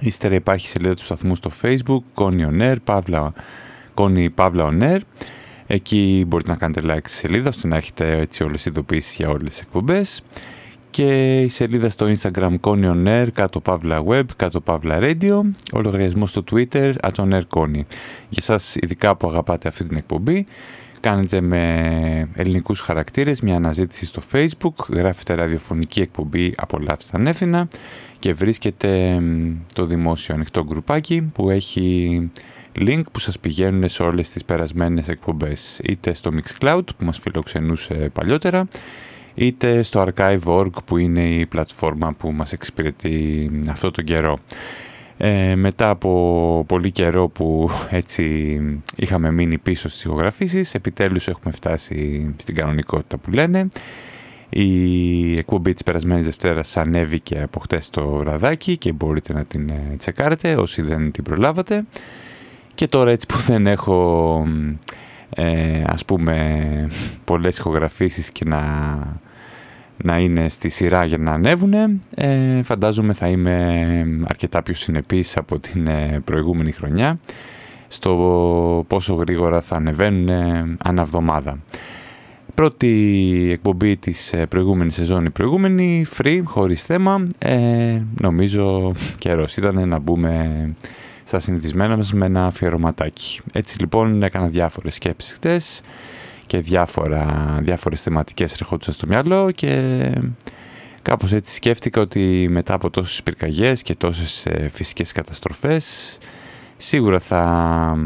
Ύστερα υπάρχει σελίδα του σταθμού στο facebook, Connie On Air, Pavla, Connie Pavla On Air. Εκεί μπορείτε να κάνετε like στη σελίδα, ώστε να έχετε έτσι όλες τις ειδοποιήσεις για όλες τις εκπομπές. Και η σελίδα στο Instagram Connie On Air, κάτω Pavla Web, κάτω Pavla Radio. Ο λογαριασμό στο Twitter, On Air Connie. Για σας ειδικά που αγαπάτε αυτή την εκπομπή, κάνετε με ελληνικούς χαρακτήρες μια αναζήτηση στο facebook, γράφετε ραδιοφωνική εκπομπή «Απολαύστε ανεύθυνα» και βρίσκετε το δημόσιο ανοιχτό γκρουπάκι που έχει link που σας πηγαίνουν σε όλες τις περασμένες εκπομπές είτε στο Mixcloud που μας φιλοξενούσε παλιότερα είτε στο Archive.org που είναι η πλατφόρμα που μας εξυπηρετεί αυτό τον καιρό. Ε, μετά από πολύ καιρό που έτσι είχαμε μείνει πίσω στις ηχογραφήσεις, επιτέλους έχουμε φτάσει στην κανονικότητα που λένε. Η εκπομπή της περασμένης Δευτέρας ανέβηκε από χτες το ραδάκι και μπορείτε να την ε, τσεκάρετε όσοι δεν την προλάβατε. Και τώρα έτσι που δεν έχω ε, ας πούμε πολλές ηχογραφήσεις και να να είναι στη σειρά για να ανέβουν. Ε, φαντάζομαι θα είμαι αρκετά πιο συνεπής από την ε, προηγούμενη χρονιά στο πόσο γρήγορα θα ανεβαίνουν αναβδομάδα. Πρώτη εκπομπή της ε, προηγούμενης σεζόν, η προηγούμενη, free, χωρίς θέμα. Ε, νομίζω καιρός ήταν να μπούμε στα συνηθισμένα μας με ένα αφιερωματάκι. Έτσι λοιπόν έκανα διάφορες σκέψεις χτες και διάφορα, διάφορες θεματικές ερχόντουσαν στο μυαλό και κάπως έτσι σκέφτηκα ότι μετά από τόσες πυρκαγιές και τόσες ε, φυσικές καταστροφές σίγουρα θα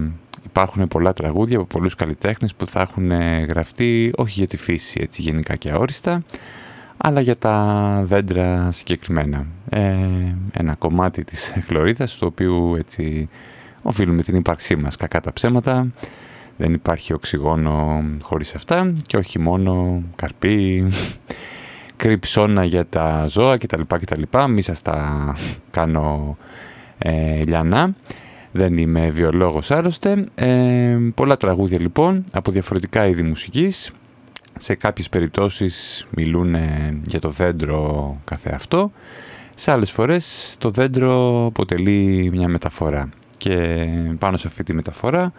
υπάρχουν πολλά τραγούδια από πολλούς καλλιτέχνες που θα έχουν ε, γραφτεί όχι για τη φύση έτσι γενικά και αόριστα αλλά για τα δέντρα συγκεκριμένα. Ε, ένα κομμάτι της χλωρίδας το οποίο έτσι οφείλουμε την ύπαρξή μας κακά τα ψέματα δεν υπάρχει οξυγόνο χωρίς αυτά και όχι μόνο καρπί, κρυψώνα για τα ζώα κτλ. κτλ. Μη σας τα κάνω ε, λιανά. Δεν είμαι βιολόγος άρρωστε. Ε, πολλά τραγούδια λοιπόν από διαφορετικά είδη μουσικής. Σε κάποιες περιπτώσεις μιλούν για το δέντρο καθεαυτό. Σε άλλες φορές το δέντρο αποτελεί μια μεταφορά. Και πάνω σε αυτή τη μεταφορά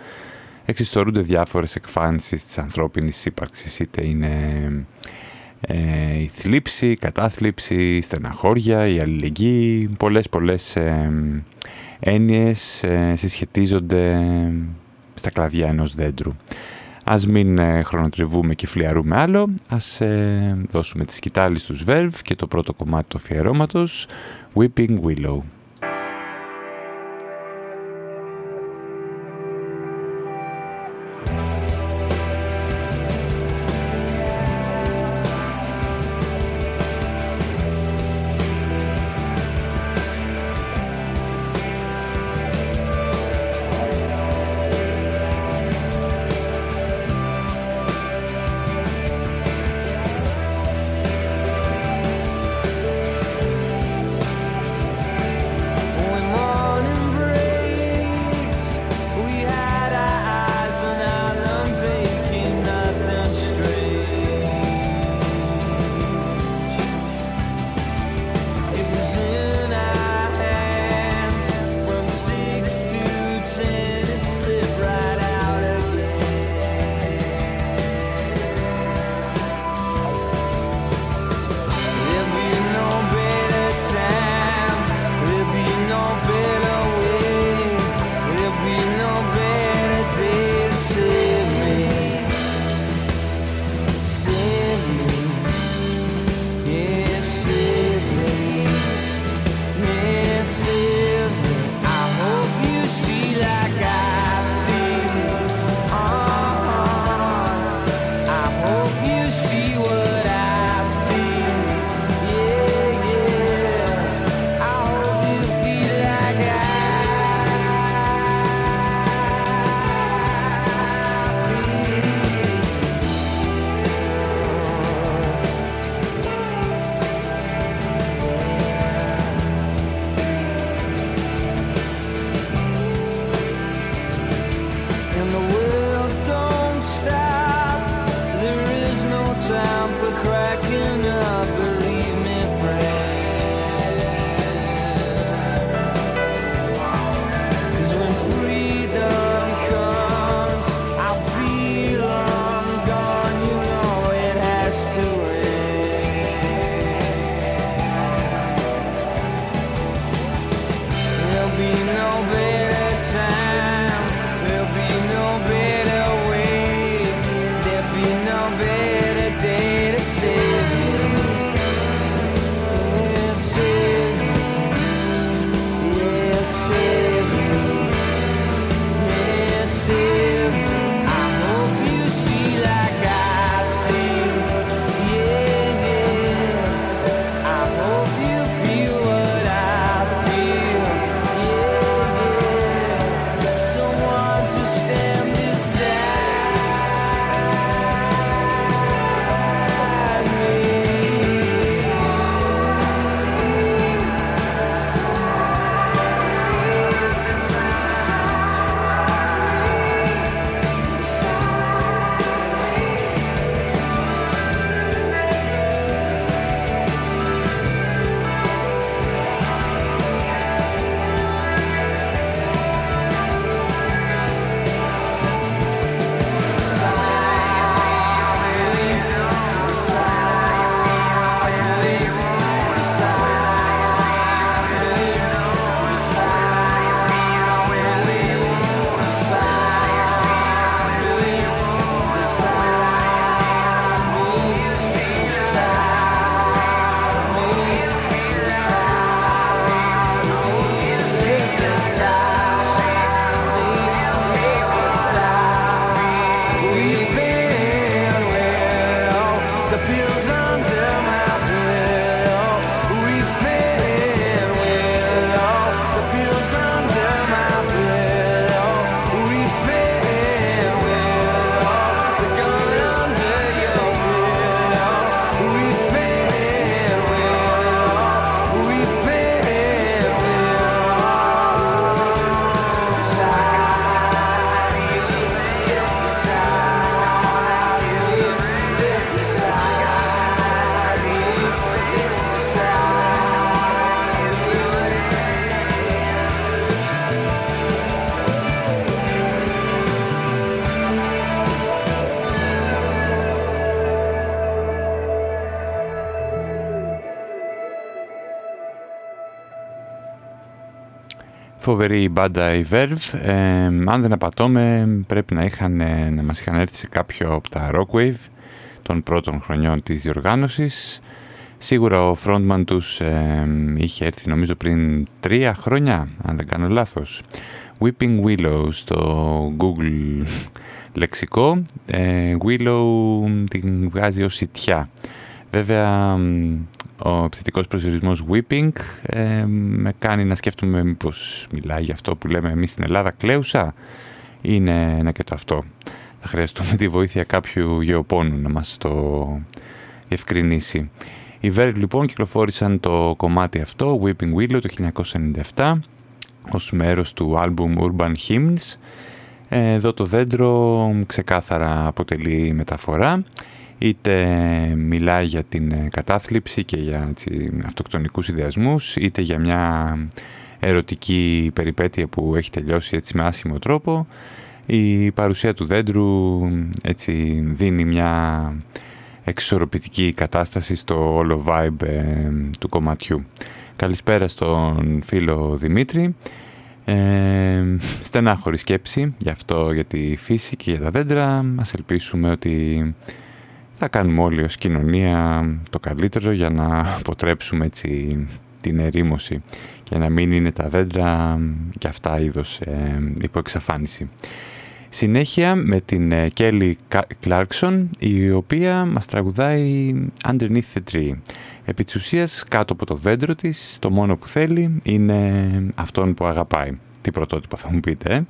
εξιστορούνται διάφορες εκφάνσεις της ανθρώπινης ύπαρξης, είτε είναι ε, η θλίψη, η κατάθλιψη, η στεναχώρια, η αλληλεγγύη, πολλές πολλές ε, έννοιες ε, συσχετίζονται στα κλαδιά ενός δέντρου. Ας μην ε, χρονοτριβούμε και φλιαρούμε άλλο, ας δώσουμε τη σκητάλη στους Verve και το πρώτο κομμάτι του αφιερώματος, Weeping Willow. Φοβερή μπάντα η Verve. Ε, αν δεν απατώμε πρέπει να, είχαν, ε, να μας είχαν έρθει σε κάποιο από τα Rockwave των πρώτων χρονιών της διοργάνωσης. Σίγουρα ο frontman τους ε, είχε έρθει νομίζω πριν τρία χρόνια, αν δεν κάνω λάθος. Weeping Willow στο Google λεξικό. Ε, Willow την βγάζει ως ιτιά. Βέβαια ο επιθετικός προσδιορισμός whipping ε, με κάνει να σκέφτομαι μήπως μιλάει για αυτό που λέμε εμείς στην Ελλάδα κλαίουσα είναι ένα και το αυτό. Θα χρειαστούμε τη βοήθεια κάποιου γεωπόνου να μας το διευκρινίσει. Οι Verve λοιπόν κυκλοφόρησαν το κομμάτι αυτό, Whipping Willow, το 1997 ως μέρος του άλμπουμ Urban Hymns. Εδώ το δέντρο ξεκάθαρα αποτελεί μεταφορά είτε μιλάει για την ε, κατάθλιψη και για έτσι, αυτοκτονικούς ιδεασμούς, είτε για μια ερωτική περιπέτεια που έχει τελειώσει έτσι με άσχημο τρόπο. Η παρουσία του δέντρου έτσι δίνει μια εξορροπητική κατάσταση στο όλο vibe ε, του κομματιού. Καλησπέρα στον φίλο Δημήτρη. Ε, στενάχωρη σκέψη γι' αυτό για τη φύση και για τα δέντρα. Ας ελπίσουμε ότι θα κάνουμε όλοι ως κοινωνία το καλύτερο για να αποτρέψουμε έτσι την ερήμωση και να μην είναι τα δέντρα και αυτά είδος ε, υπό εξαφάνιση. Συνέχεια με την Kelly Clarkson η οποία μας τραγουδάει Underneath the Tree. Επί της ουσίας, κάτω από το δέντρο της το μόνο που θέλει είναι αυτόν που αγαπάει. Τι πρωτότυπο θα μου πείτε.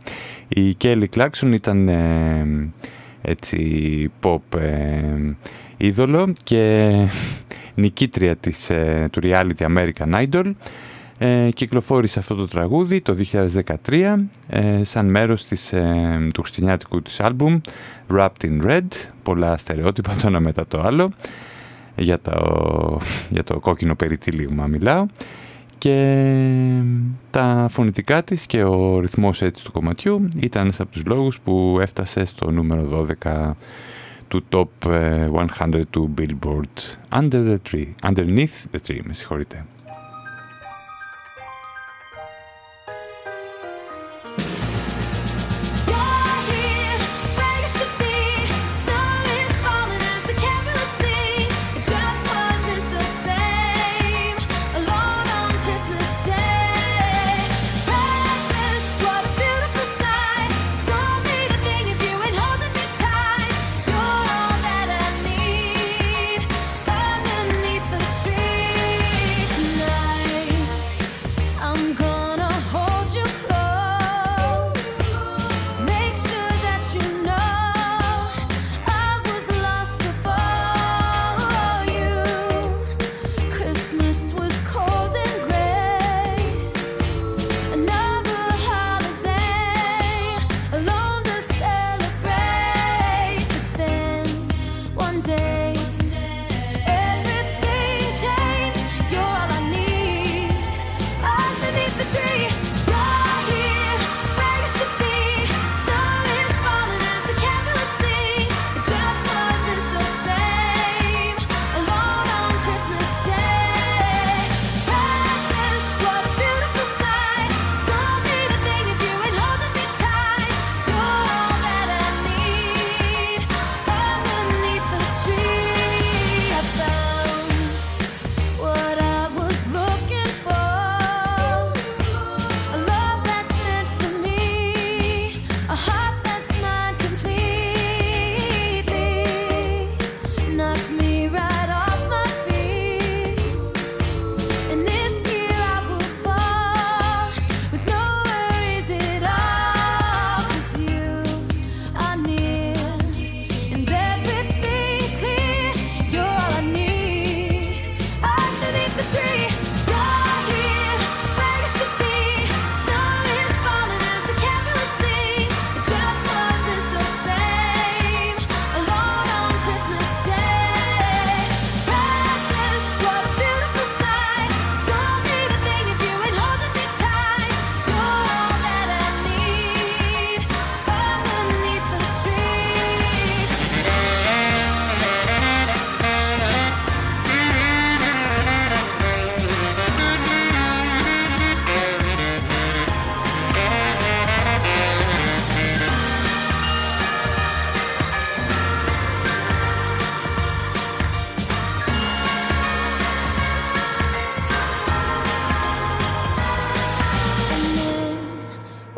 Ε; Η Kelly Clarkson ήταν... Ε, έτσι pop ε, είδωλο και νικήτρια της, ε, του reality American Idol ε, κυκλοφόρησε αυτό το τραγούδι το 2013 ε, σαν μέρος της, ε, του χριστιανιάτικου της άλμπουμ Wrapped in Red πολλά στερεότυπα το ένα μετά το άλλο για το, για το κόκκινο περιτύλιγμα μιλάω και τα φωνητικά της και ο ρυθμός έτσι του κομματιού ήταν ένας από τους λόγους που έφτασε στο νούμερο 12 του Top 100 ε, του Billboard Under the Tree, Underneath the Tree, με συγχωρείτε.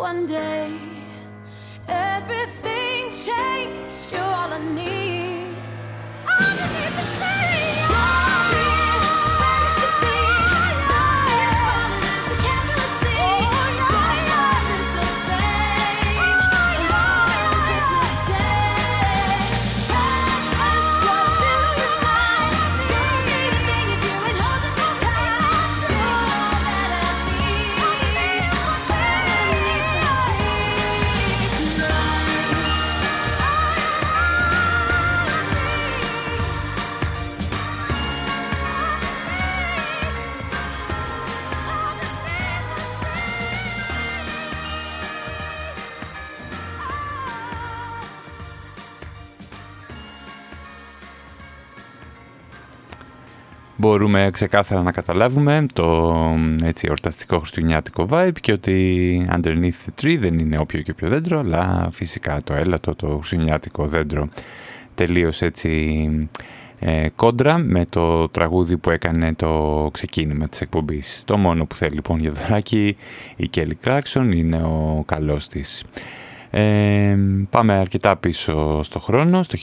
one day. Μπορούμε ξεκάθαρα να καταλάβουμε το έτσι, ορταστικό χριστουγεννιάτικο vibe και ότι underneath the tree δεν είναι όποιο και όποιο δέντρο, αλλά φυσικά το έλατο, το χριστουγεννιάτικο δέντρο τελείως έτσι ε, κόντρα με το τραγούδι που έκανε το ξεκίνημα της εκπομπής. Το μόνο που θέλει λοιπόν για δωράκι η Kelly Clarkson είναι ο καλός της πάμε αρκετά πίσω στο χρόνο, στο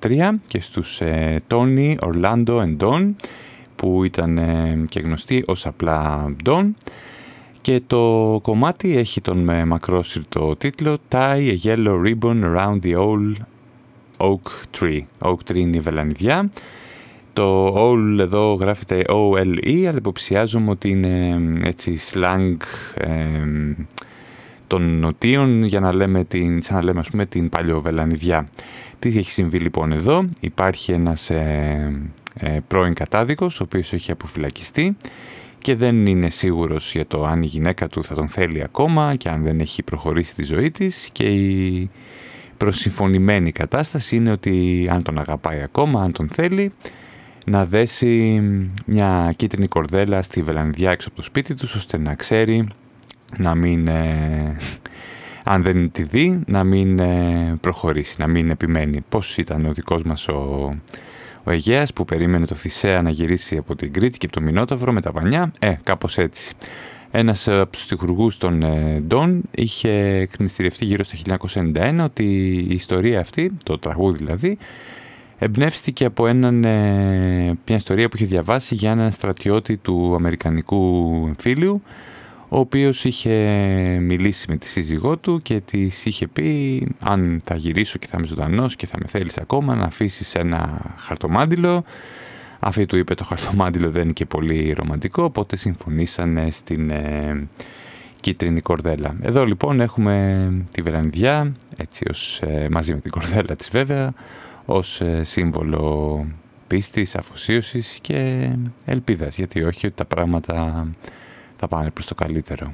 1973 και στους ε, Tony, Orlando and Don που ήταν ε, και γνωστοί ως απλά Don και το κομμάτι έχει τον με μακρόσυρτο τίτλο Tie a yellow ribbon around the old oak tree. Oak tree είναι η βελανιδιά. Το all εδώ γράφεται O-L-E, αλλά υποψιάζομαι ότι είναι έτσι slang των νοτίων για να λέμε την, σαν να λέμε ας πούμε την παλιοβελανιδιά. Τι έχει συμβεί λοιπόν εδώ; Υπάρχει ένας ε, ε, πρώην κατάδικος ο οποίος έχει αποφυλακιστεί και δεν είναι σίγουρος για το αν η γυναίκα του θα τον θέλει ακόμα και αν δεν έχει προχωρήσει τη ζωή της και η προσυμφωνημένη κατάσταση είναι ότι αν τον αγαπάει ακόμα, αν τον θέλει να δέσει μια κίτρινη κορδέλα στη βελανιδιά έξω από το σπίτι τους ώστε να ξέρει να μην, ε, αν δεν τη δει, να μην ε, προχωρήσει, να μην επιμένει. Πώς ήταν ο δικός μας ο, ο Αιγαίας που περίμενε το Θησέα να γυρίσει από την Κρήτη και από το Μινόταυρο με τα πανιά; Ε, κάπως έτσι. Ένας από τους τυχουργούς των ε, Ντόν είχε εκμυστηρευτεί γύρω στο 1991 ότι η ιστορία αυτή, το τραγούδι δηλαδή, εμπνεύστηκε από έναν, μια ιστορία που είχε διαβάσει για έναν στρατιώτη του Αμερικανικού εμφύλιου ο οποίος είχε μιλήσει με τη σύζυγό του και της είχε πει αν θα γυρίσω και θα είμαι ζωντανός και θα με θέλεις ακόμα να αφήσεις ένα χαρτομάντιλο. Αυτή του είπε το χαρτομάντιλο δεν είναι και πολύ ρομαντικό, οπότε συμφωνήσανε στην ε, κίτρινη κορδέλα. Εδώ λοιπόν έχουμε τη βερανδιά, έτσι ως, ε, μαζί με την κορδέλα της βέβαια, ως ε, σύμβολο πίστης, αφοσίωσης και ελπίδας, γιατί όχι ότι τα πράγματα θα πάνε προς το καλύτερο.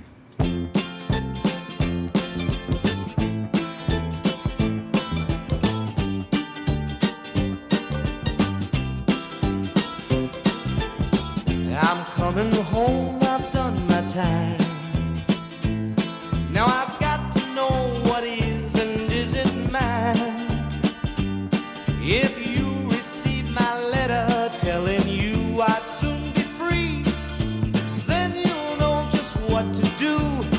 what to do.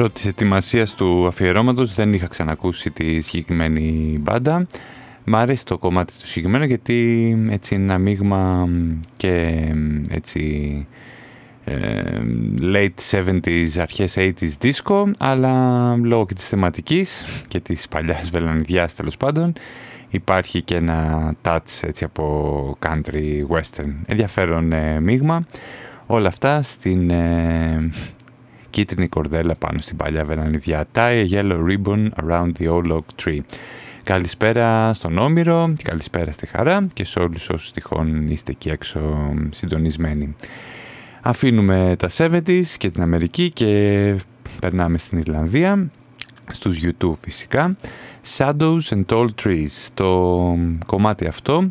Πρώτης ετοιμασίας του αφιερώματος. Δεν είχα ξανακούσει τη συγκεκριμένη μπάντα. Μ' αρέσει το κομμάτι του συγκεκριμένο γιατί έτσι είναι ένα μείγμα και έτσι ε, late 70s, αρχές 80s disco αλλά λόγω και της θεματικής και της παλιάς βελανιδιάς τέλος πάντων υπάρχει και ένα touch έτσι από country western. Ενδιαφέρον ε, μείγμα. Όλα αυτά στην ε, κίτρινη κορδέλα πάνω στην παλιά βελανιδιά. Tie a yellow ribbon around the old oak tree. Καλησπέρα στον Όμηρο, καλησπέρα στη Χαρά και σε όλους όσους τυχόν είστε εκεί έξω συντονισμένοι. Αφήνουμε τα 70's και την Αμερική και περνάμε στην Ιρλανδία, στους YouTube φυσικά. Shadows and Tall Trees, το κομμάτι αυτό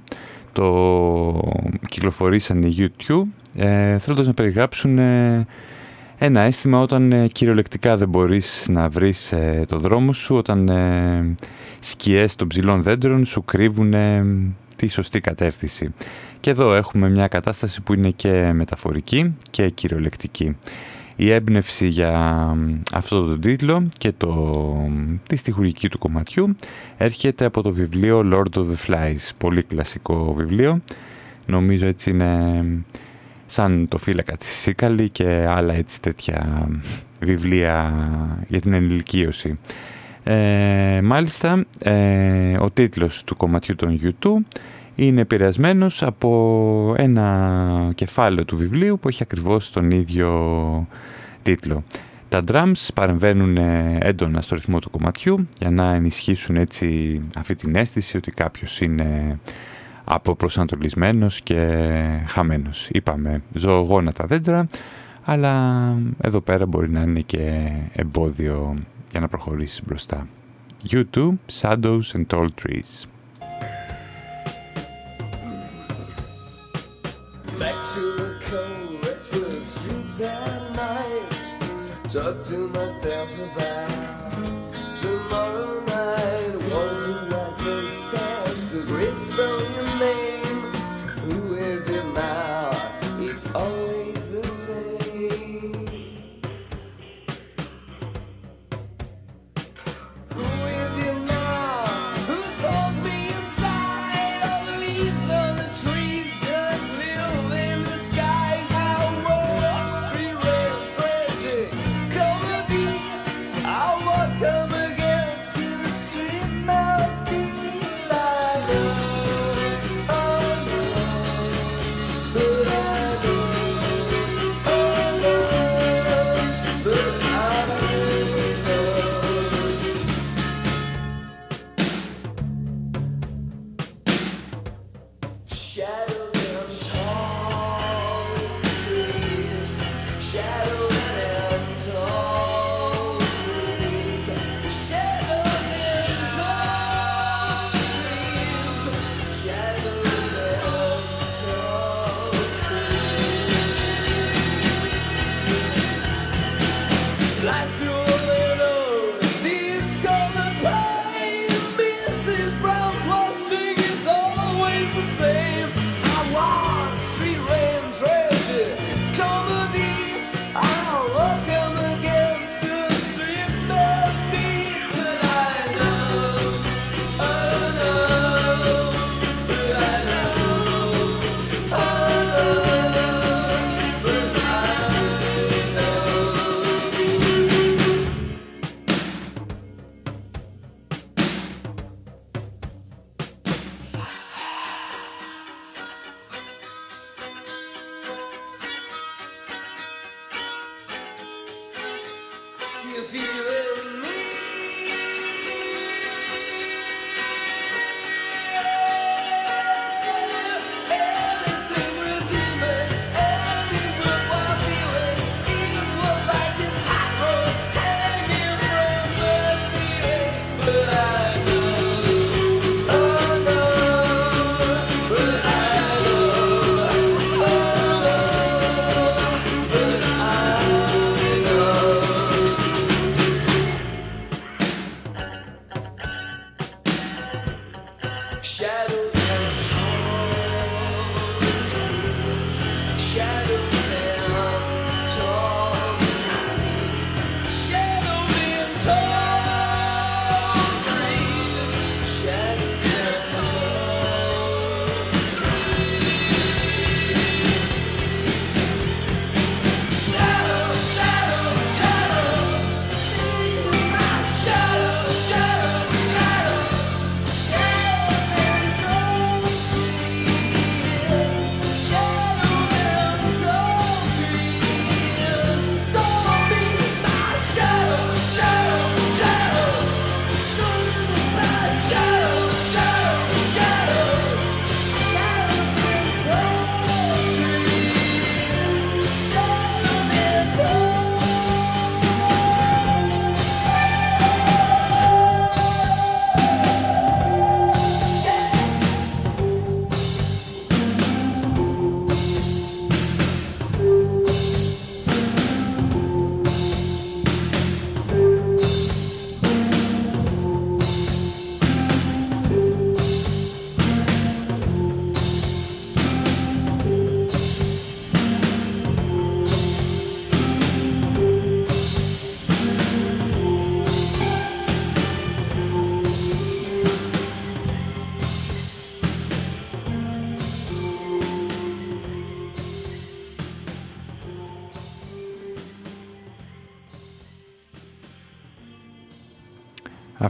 το κυκλοφορήσαν οι YouTube ε, θέλοντας να περιγράψουν ε, ένα αίσθημα όταν ε, κυριολεκτικά δεν μπορείς να βρεις ε, το δρόμο σου, όταν ε, σκιές των ψηλών δέντρων σου κρύβουν ε, τη σωστή κατεύθυνση. Και εδώ έχουμε μια κατάσταση που είναι και μεταφορική και κυριολεκτική. Η έμπνευση για αυτό το τίτλο και το, τη στιχουργική του κομματιού έρχεται από το βιβλίο Lord of the Flies, πολύ κλασικό βιβλίο. Νομίζω έτσι είναι σαν το φύλακα της Σίκαλη και άλλα έτσι τέτοια βιβλία για την ενηλικίωση. Ε, μάλιστα, ε, ο τίτλος του κομματιού των YouTube είναι επηρεασμένος από ένα κεφάλαιο του βιβλίου που έχει ακριβώς τον ίδιο τίτλο. Τα drums παρεμβαίνουν έντονα στο ρυθμό του κομματιού για να ενισχύσουν έτσι αυτή την αίσθηση ότι κάποιος είναι αποπροσανατολισμένος και χαμένος. Είπαμε ζωογόνα δέντρα, αλλά εδώ πέρα μπορεί να είναι και εμπόδιο για να προχωρήσεις μπροστά. YouTube, Shadows and Tall Trees. Back to the cold, restless streets at night Talk to myself about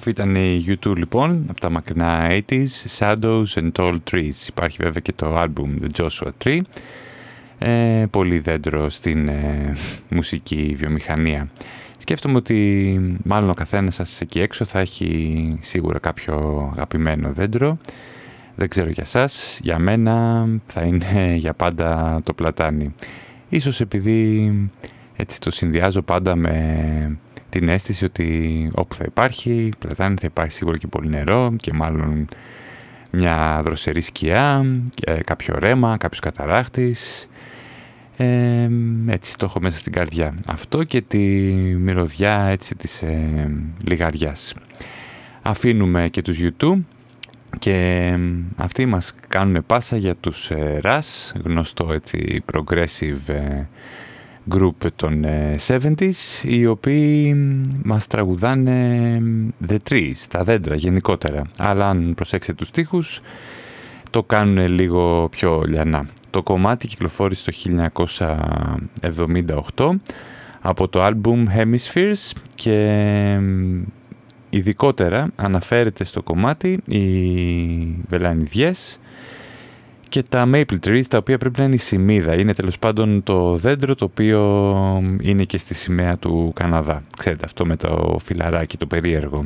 Αυτή ήταν η U2 λοιπόν, από τα μακρινά 80s, Shadows and Tall Trees. Υπάρχει βέβαια και το album The Joshua Tree. Ε, πολύ δέντρο στην ε, μουσική βιομηχανία. Σκέφτομαι ότι μάλλον ο καθένας σας εκεί έξω θα έχει σίγουρα κάποιο αγαπημένο δέντρο. Δεν ξέρω για σας, για μένα θα είναι για πάντα το πλατάνι. Ίσως επειδή έτσι το συνδυάζω πάντα με την αίσθηση ότι όπου θα υπάρχει πλατάνη θα υπάρχει σίγουρα και πολύ νερό και μάλλον μια δροσερή σκιά, κάποιο ρέμα, κάποιος καταράχτης. Ε, έτσι το έχω μέσα στην καρδιά. Αυτό και τη μυρωδιά έτσι της ε, λιγαριάς. Αφήνουμε και τους YouTube και αυτοί μας κάνουν πάσα για τους ε, RAS, γνωστό έτσι progressive ε, group των 70s ε, οι οποίοι μας τραγουδάνε The Trees, τα δέντρα γενικότερα αλλά αν προσέξετε τους στίχους το κάνουν λίγο πιο λιανά. Το κομμάτι κυκλοφόρησε το 1978 από το album Hemispheres και ειδικότερα αναφέρεται στο κομμάτι οι βελανιδιές και τα maple trees τα οποία πρέπει να είναι η σημίδα. Είναι τέλος πάντων το δέντρο το οποίο είναι και στη σημαία του Καναδά. Ξέρετε αυτό με το φιλαράκι το περίεργο.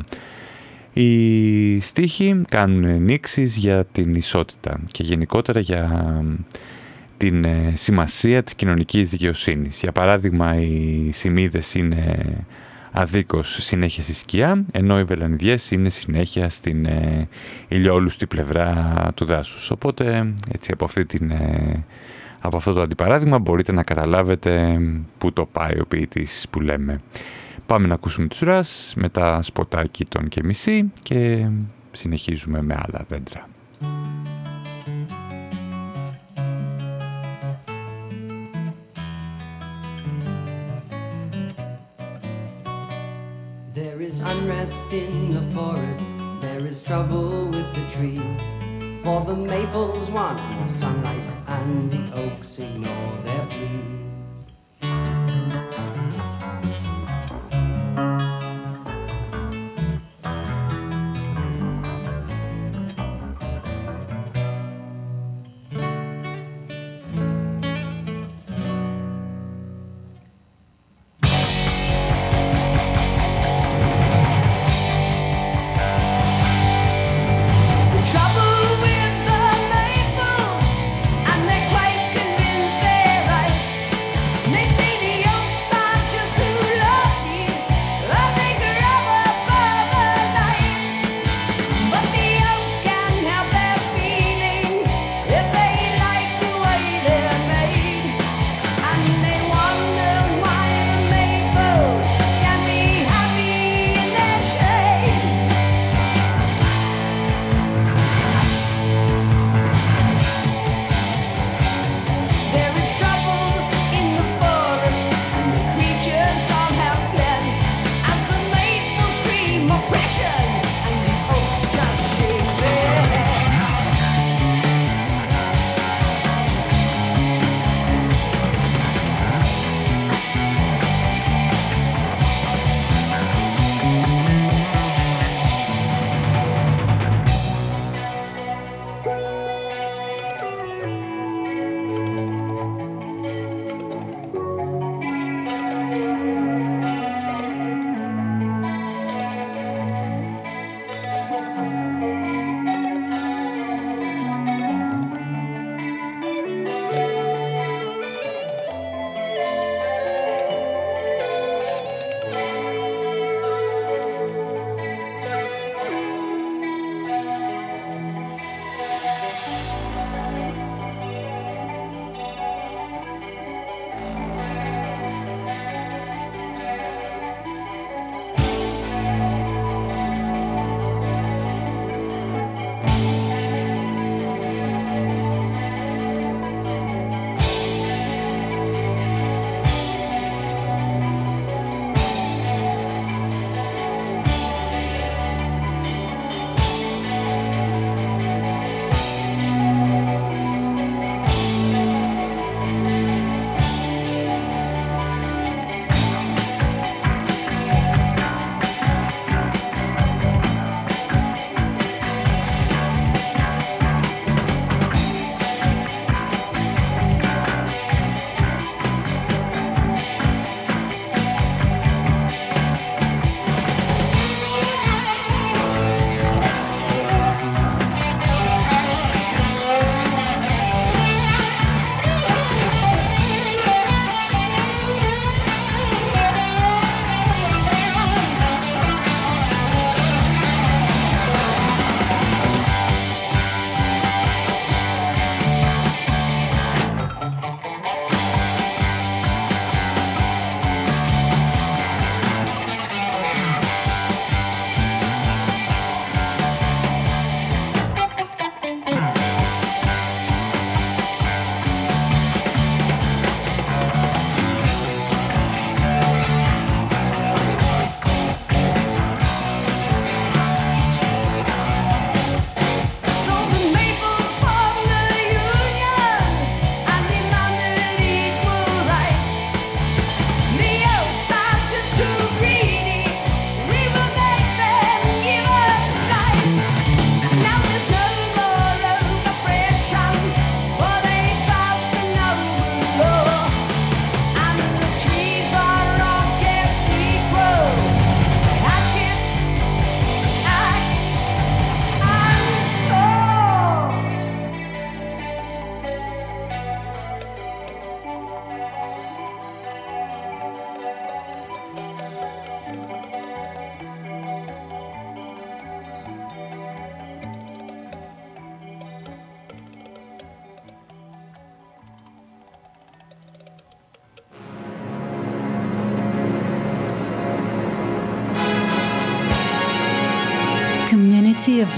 Οι στίχοι κάνουν νήξεις για την ισότητα και γενικότερα για την ε, σημασία της κοινωνικής δικαιοσύνης. Για παράδειγμα οι σημίδες είναι αδίκως συνέχεια στη σκιά, ενώ οι βελανιδιές είναι συνέχεια στην ε, ηλιόλουστη πλευρά του δάσους. Οπότε, έτσι από, αυτή την, ε, από αυτό το αντιπαράδειγμα μπορείτε να καταλάβετε πού το πάει ο ποιητής που λέμε. Πάμε να ακούσουμε τους ρας, μετά σποτάκι τον και μισή και συνεχίζουμε με άλλα δέντρα. Unrest in the forest, there is trouble with the trees. For the maples want more sunlight, and the oaks ignore their pleas.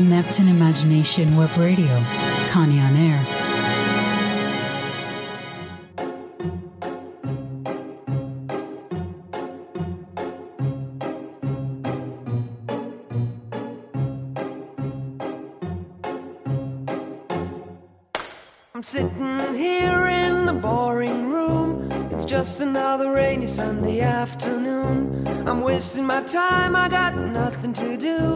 Neptune Imagination Web Radio, Connie on Air. I'm sitting here in the boring room. It's just another rainy Sunday afternoon. I'm wasting my time, I got nothing to do.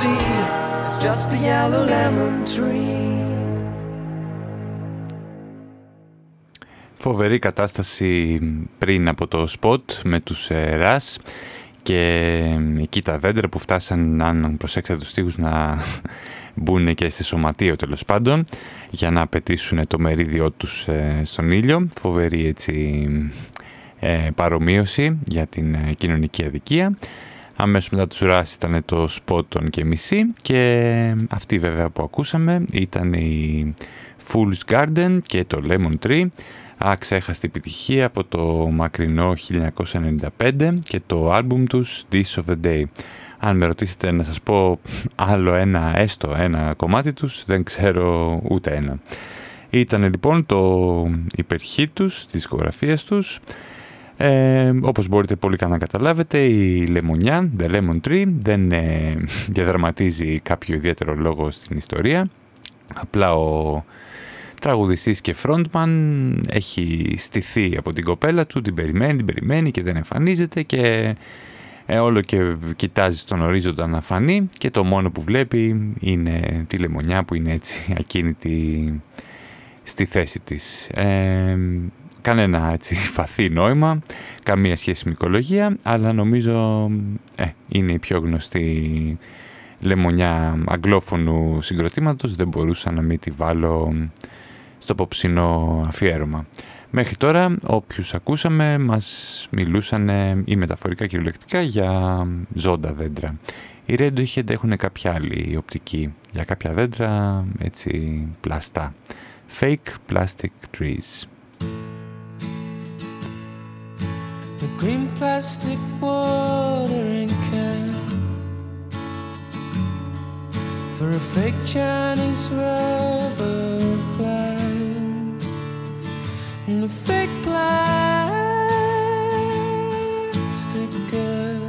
see is just a yellow lemon tree. Φοβερή κατάσταση πριν από το σποτ με τους ε, Ρας και εκεί τα δέντρα που φτάσαν, αν προσέξετε τους στίχους, να μπουν και στη σωματείο τέλος πάντων για να απαιτήσουν το μερίδιό τους ε, στον ήλιο. Φοβερή έτσι ε, παρομοίωση για την ε, κοινωνική αδικία. Αμέσως μετά τους Ράς ήταν το σπότον και μισή και αυτή βέβαια που ακούσαμε ήταν η Fool's Garden και το Lemon Tree αξέχαστη επιτυχία από το μακρινό 1995 και το άλμπουμ τους This of the Day. Αν με ρωτήσετε να σας πω άλλο ένα, έστω ένα κομμάτι τους, δεν ξέρω ούτε ένα. Ήταν λοιπόν το υπερχή τους, της δισκογραφίας τους. Ε, όπως μπορείτε πολύ καλά να καταλάβετε, η λεμονιά, The Lemon Tree, δεν ε, διαδραματίζει κάποιο ιδιαίτερο λόγο στην ιστορία. Απλά ο τραγουδιστής και frontman έχει στηθεί από την κοπέλα του, την περιμένει, την περιμένει και δεν εμφανίζεται και ε, όλο και κοιτάζει στον ορίζοντα να φανεί και το μόνο που βλέπει είναι τη λεμονιά που είναι έτσι ακίνητη στη θέση της. Ε, κανένα έτσι φαθή νόημα, καμία σχέση με οικολογία, αλλά νομίζω ε, είναι η πιο γνωστή λεμονιά αγγλόφωνου συγκροτήματος, δεν μπορούσα να μην τη βάλω στο ποψινό αφιέρωμα. Μέχρι τώρα όποιους ακούσαμε μας μιλούσαν ή μεταφορικά κυριολεκτικά για ζώντα δέντρα. Οι Radiohead έχουν κάποια άλλη οπτική για κάποια δέντρα πλαστά. Fake Plastic Trees. green plastic watering can for a fake Chinese rubber plant and a fake plastic girl.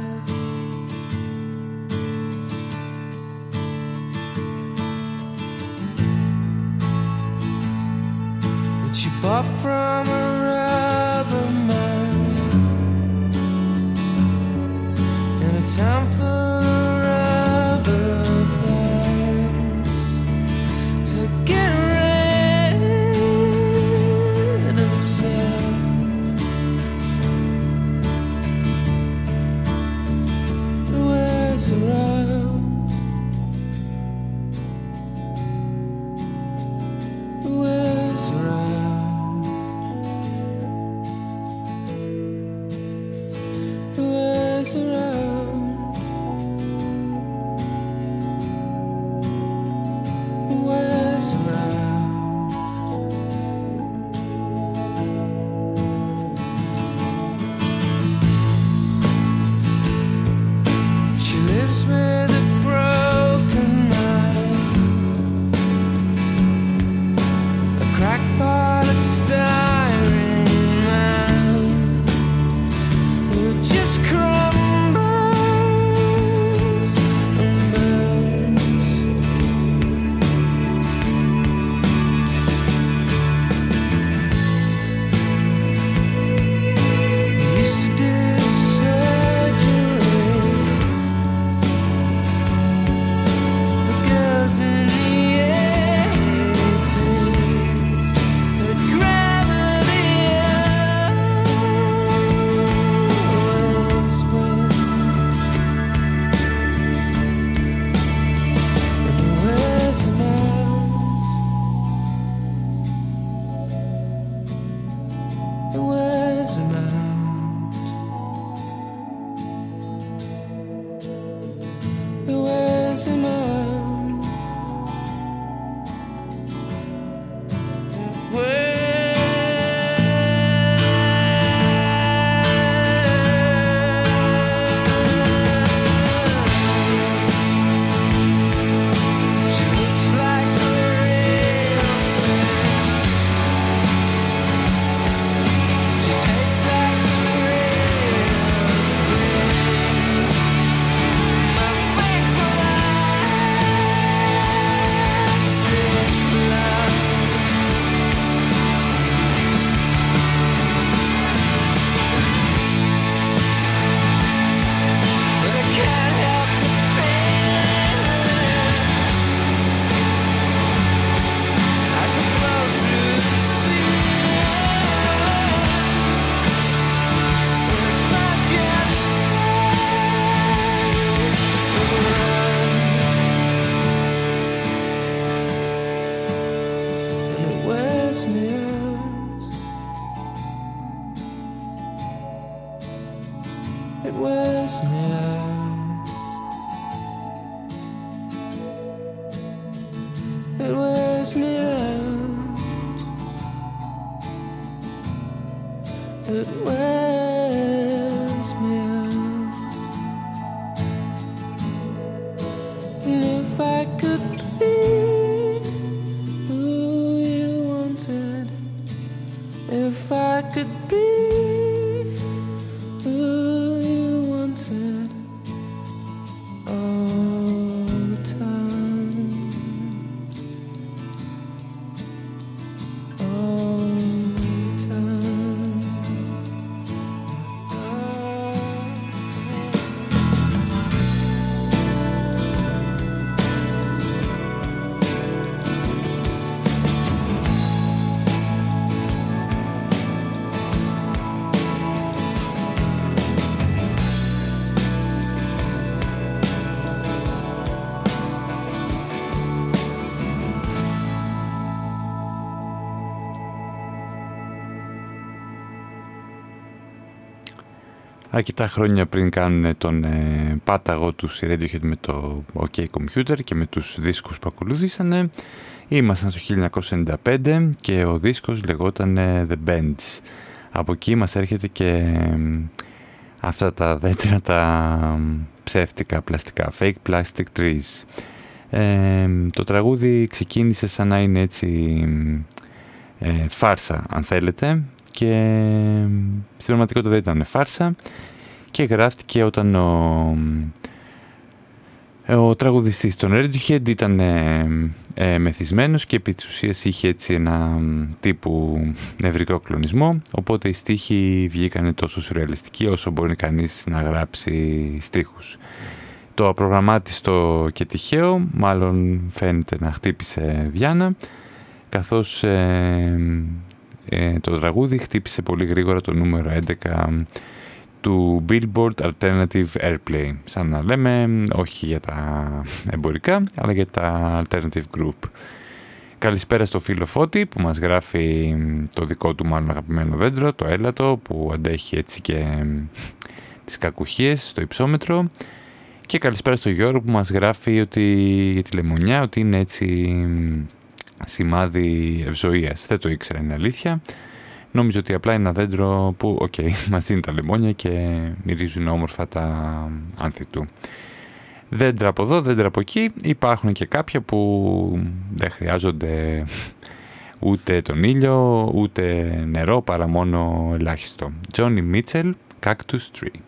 That you bought from a time for αρκετά χρόνια πριν κάνουν τον ε, πάταγο τους η με το OK Computer και με τους δίσκους που ακολούθησαν. Ήμασταν στο 1995 και ο δίσκος λεγόταν The Bends. Από εκεί μας έρχεται και αυτά τα δέντρα τα ψεύτικα πλαστικά, fake plastic trees. Ε, το τραγούδι ξεκίνησε σαν να είναι έτσι ε, φάρσα αν θέλετε και στην πραγματικότητα δεν ήταν φάρσα και γράφτηκε όταν ο, ο τραγουδιστής των Radiohead ήταν ε, ε, μεθυσμένος και επί της ουσίας είχε έτσι ένα τύπου νευρικό κλονισμό οπότε οι στίχοι βγήκαν τόσο σουρεαλιστικοί όσο μπορεί κανείς να γράψει στίχους. Το απρογραμμάτιστο και τυχαίο μάλλον φαίνεται να χτύπησε Διάνα καθώς ε, ε, το τραγούδι χτύπησε πολύ γρήγορα το νούμερο 11 του Billboard Alternative Airplay. Σαν να λέμε όχι για τα εμπορικά, αλλά για τα Alternative Group. Καλησπέρα στο φίλο Φώτη που μας γράφει το δικό του μάλλον αγαπημένο δέντρο, το έλατο, που αντέχει έτσι και τις κακουχίες στο υψόμετρο. Και καλησπέρα στο Γιώργο που μας γράφει ότι, για τη λεμονιά ότι είναι έτσι σημάδι ευζωίας. Δεν το ήξερα, είναι αλήθεια. Νόμιζα ότι απλά είναι ένα δέντρο που, OK, okay, μας δίνει τα λεμόνια και μυρίζουν όμορφα τα άνθη του. Δέντρα από εδώ, δέντρα από εκεί. Υπάρχουν και κάποια που δεν χρειάζονται ούτε τον ήλιο, ούτε νερό, παρά μόνο ελάχιστο. Joni Mitchell, Cactus Tree.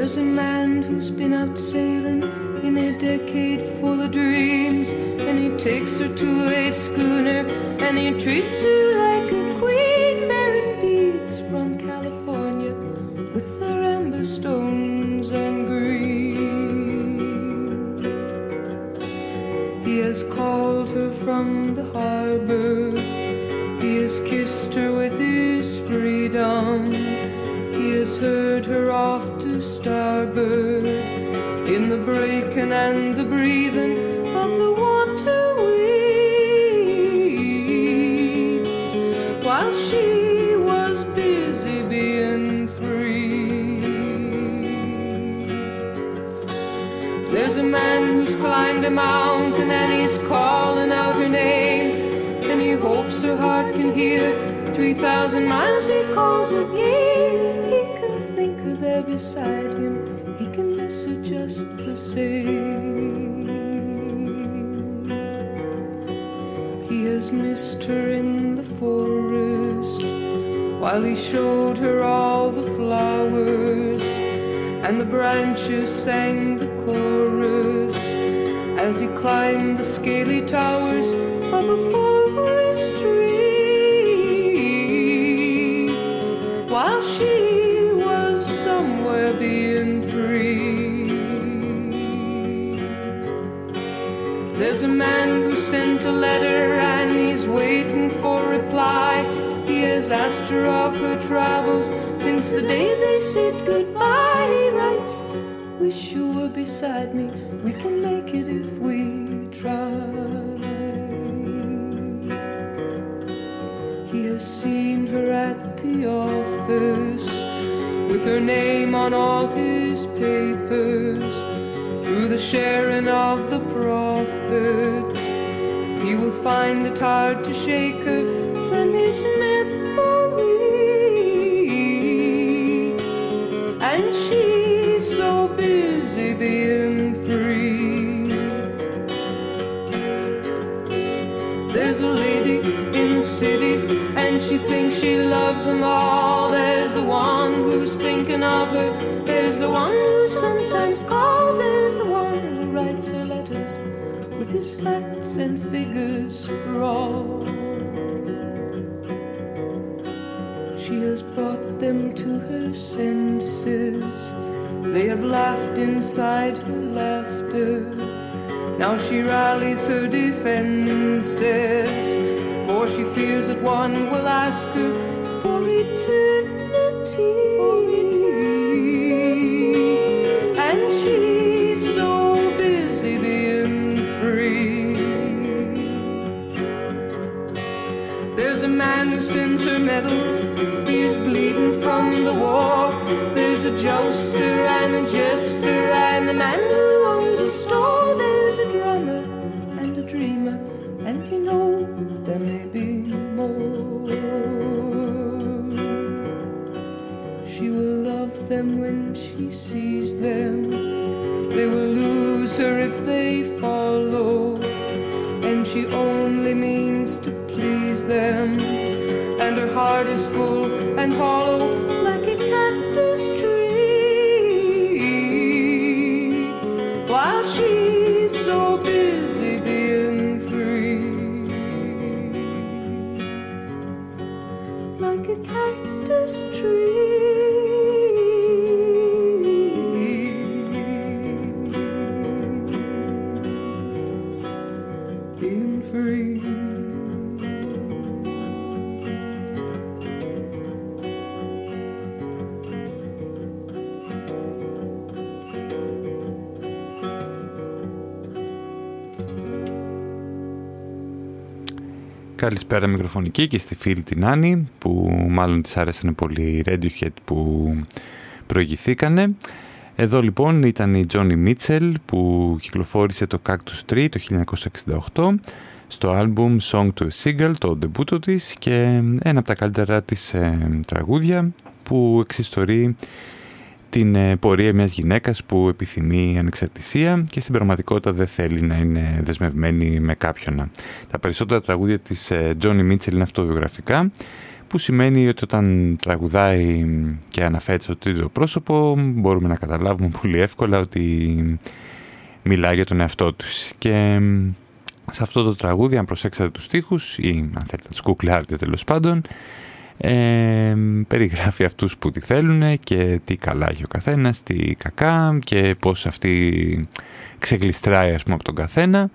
There's a man who's been out sailing in a decade full of dreams, and he takes her to a schooner and he treats her like a queen, bearing beads from California with their amber stones and green. He has called her from the harbor, he has kissed her with his freedom. Heard her off to starboard in the breaking and the breathing of the water weeds while she was busy being free. There's a man who's climbed a mountain and he's calling out her name, and he hopes her heart can hear. Three thousand miles he calls again there beside him, he can miss her just the same. He has missed her in the forest while he showed her all the flowers, and the branches sang the chorus as he climbed the scaly towers of a forest There's a man who sent a letter and he's waiting for reply. He has asked her of her travels since the day they said goodbye. He writes, Wish you were beside me. We can make it if we try. He has seen her at the office with her name on all his papers. The sharing of the profits, he will find it hard to shake her from his memory. And she's so busy being free. There's a lady in the city, and she thinks she loves them all. There's the one who's thinking of her. There's the one who sometimes calls. There's the with his facts and figures scrawled. She has brought them to her senses. They have laughed inside her laughter. Now she rallies her defenses, for she fears that one will ask her medals. He's bleeding from the war. There's a jouster and a jester and a man who owns a store. There's a drummer and a dreamer, and you know there may be more. She will love them when she sees them. Heart is full and hollow Καλησπέρα μικροφωνική και στη φίλη την Άννη που μάλλον της άρεσαν πολύ οι Radiohead που προηγηθήκανε. Εδώ λοιπόν ήταν η Johnny Mitchell που κυκλοφόρησε το Cactus Tree το 1968 στο άλμπουμ Song to a Seagull, το ντεμπούτο της και ένα από τα καλύτερα της ε, τραγούδια που εξιστορεί την ε, πορεία μιας γυναίκας που επιθυμεί ανεξαρτησία και στην πραγματικότητα δεν θέλει να είναι δεσμευμένη με κάποιον. Τα περισσότερα τραγούδια της ε, Johnny Mitchell είναι αυτοβιογραφικά που σημαίνει ότι όταν τραγουδάει και αναφέρεται στο τρίτο πρόσωπο μπορούμε να καταλάβουμε πολύ εύκολα ότι μιλάει για τον εαυτό τους. Και σε αυτό το τραγούδι, αν προσέξατε τους στίχους ή αν θέλετε να τους κουκλάρετε τέλος πάντων, ε, περιγράφει αυτούς που τη θέλουν και τι καλά έχει ο καθένας, τι κακά και πώς αυτή ξεγλιστράει ας πούμε από τον καθένα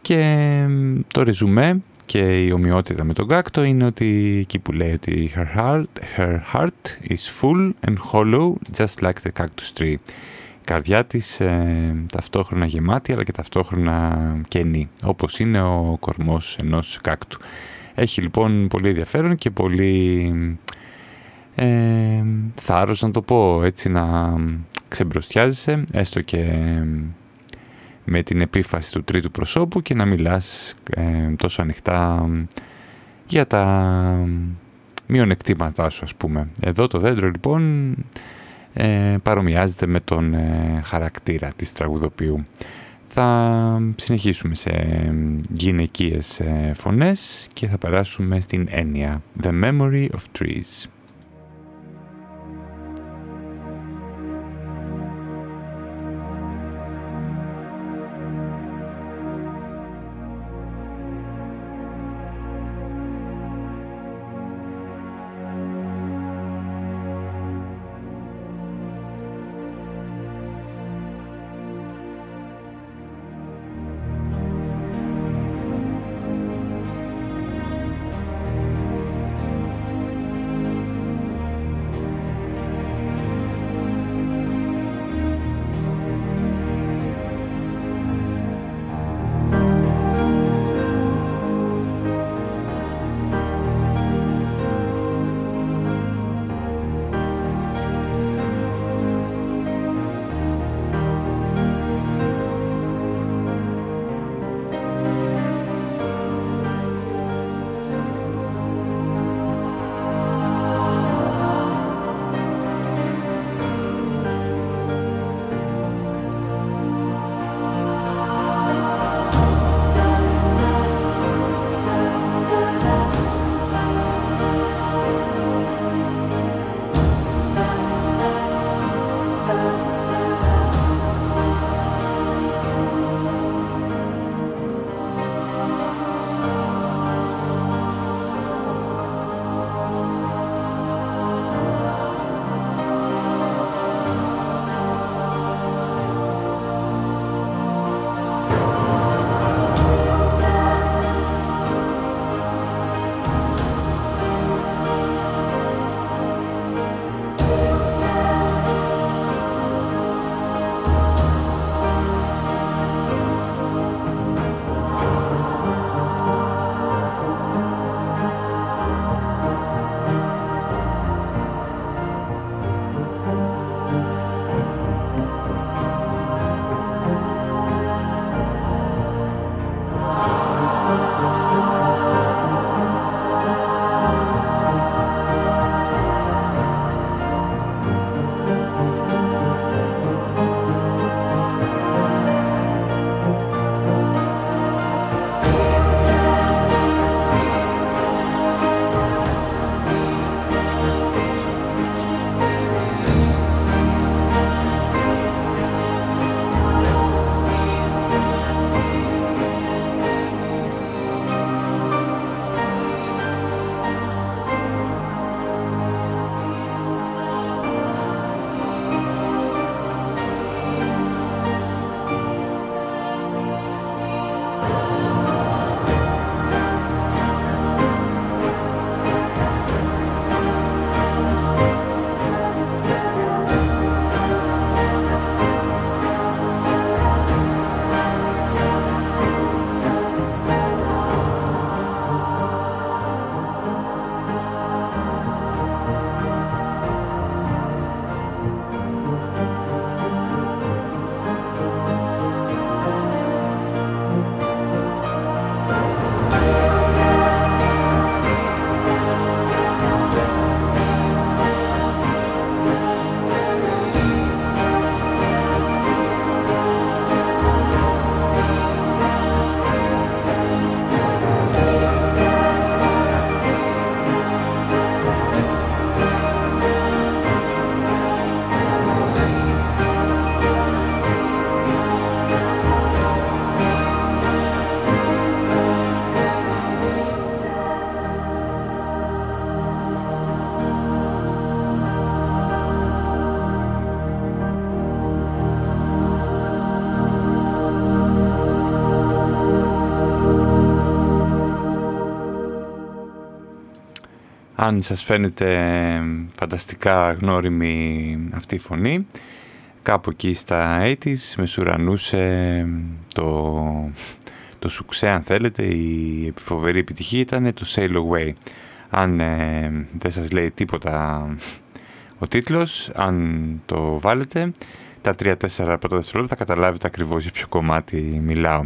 και το ρεζουμέ και η ομοιότητα με τον κάκτο είναι ότι εκεί που λέει ότι her heart, her heart is full and hollow just like the cactus tree. Η καρδιά της ε, ταυτόχρονα γεμάτη αλλά και ταυτόχρονα κενή, όπως είναι ο κορμός ενός κάκτου. Έχει λοιπόν πολύ ενδιαφέρον και πολύ ε, θάρρος να το πω έτσι να ξεμπροστιάζεσαι έστω και με την επίφαση του τρίτου προσώπου και να μιλάς ε, τόσο ανοιχτά για τα μειονεκτήματά σου ας πούμε. Εδώ το δέντρο λοιπόν ε, παρομοιάζεται με τον ε, χαρακτήρα της τραγουδοποιού. Θα συνεχίσουμε σε γυναικείες ε, φωνές και θα περάσουμε στην έννοια The Memory of Trees. Αν σας φαίνεται φανταστικά γνώριμη αυτή η φωνή, κάπου εκεί στα 80's μεσουρανούσε το, το σουξέ αν θέλετε, η επιφοβερή επιτυχία ήταν το Sail Away. Αν ε, δεν σας λέει τίποτα ο τίτλος, αν το βάλετε, τα 3-4 πρώτα δευτερόλεπτα θα καταλάβετε ακριβώς για ποιο κομμάτι μιλάω.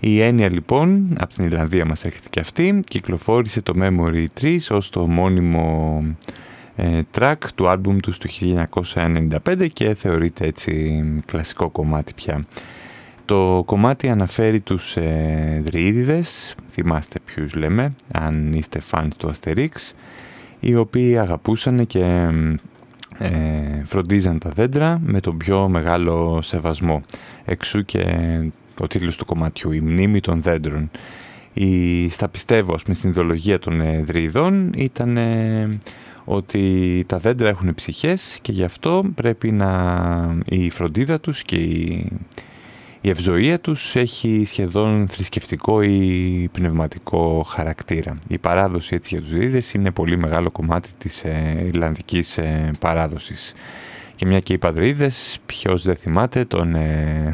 Η έννοια λοιπόν, από την Ιρλανδία μας έρχεται και αυτή, κυκλοφόρησε το Memory 3 ως το μόνιμο ε, track του άλμπουμ του του 1995 και θεωρείται έτσι κλασικό κομμάτι πια. Το κομμάτι αναφέρει τους ε, θυμάστε ποιους λέμε, αν είστε φαν του Asterix, οι οποίοι αγαπούσαν και ε, φροντίζαν τα δέντρα με τον πιο μεγάλο σεβασμό. Εξού και ο τίτλος του κομματιού, η μνήμη των δέντρων. Η, στα πιστεύω, στην ιδεολογία των ε, δρυδών ήταν ε, ότι τα δέντρα έχουν ψυχές και γι' αυτό πρέπει να η φροντίδα τους και η, η ευζοία τους έχει σχεδόν θρησκευτικό ή πνευματικό χαρακτήρα. Η παράδοση έτσι για τους δρύδες είναι πολύ μεγάλο κομμάτι της ε, Ιρλανδικής ε, παράδοσης. Και μια και οι παδρίδες, ποιος δεν θυμάται τον... Ε,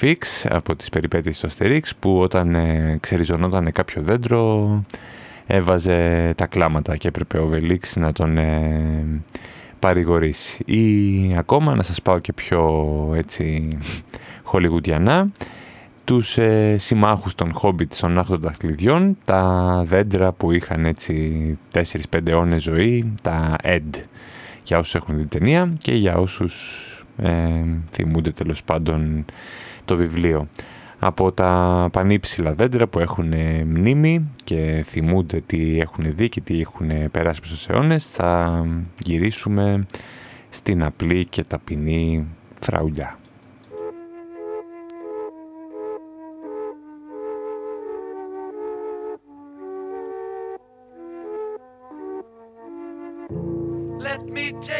Fix από τις περιπέτειες του Αστερίξ που όταν ε, ξεριζωνόταν κάποιο δέντρο έβαζε τα κλάματα και έπρεπε ο Βελίξ να τον ε, παρηγορήσει. Ή ακόμα να σας πάω και πιο έτσι χολιγουτιανά τους ε, συμμάχους των Χόμπιτ των Άχτων Δαχτυλιδιών, τα δέντρα που είχαν έτσι 4-5 αιώνες ζωή, τα ED, για όσους έχουν δει ταινία και για όσους ε, θυμούνται τέλος πάντων το βιβλίο. Από τα πανύψηλα δέντρα που έχουν μνήμη και θυμούνται τι έχουν δει και τι έχουν περάσει στους αιώνες θα γυρίσουμε στην απλή και ταπεινή φραουλιά. Let me take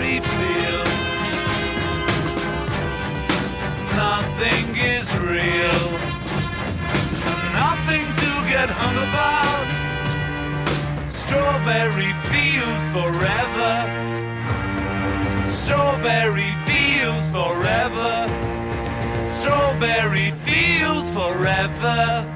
nothing is real. Nothing to get hung about. Strawberry fields forever. Strawberry fields forever. Strawberry fields forever.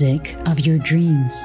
Music of your dreams.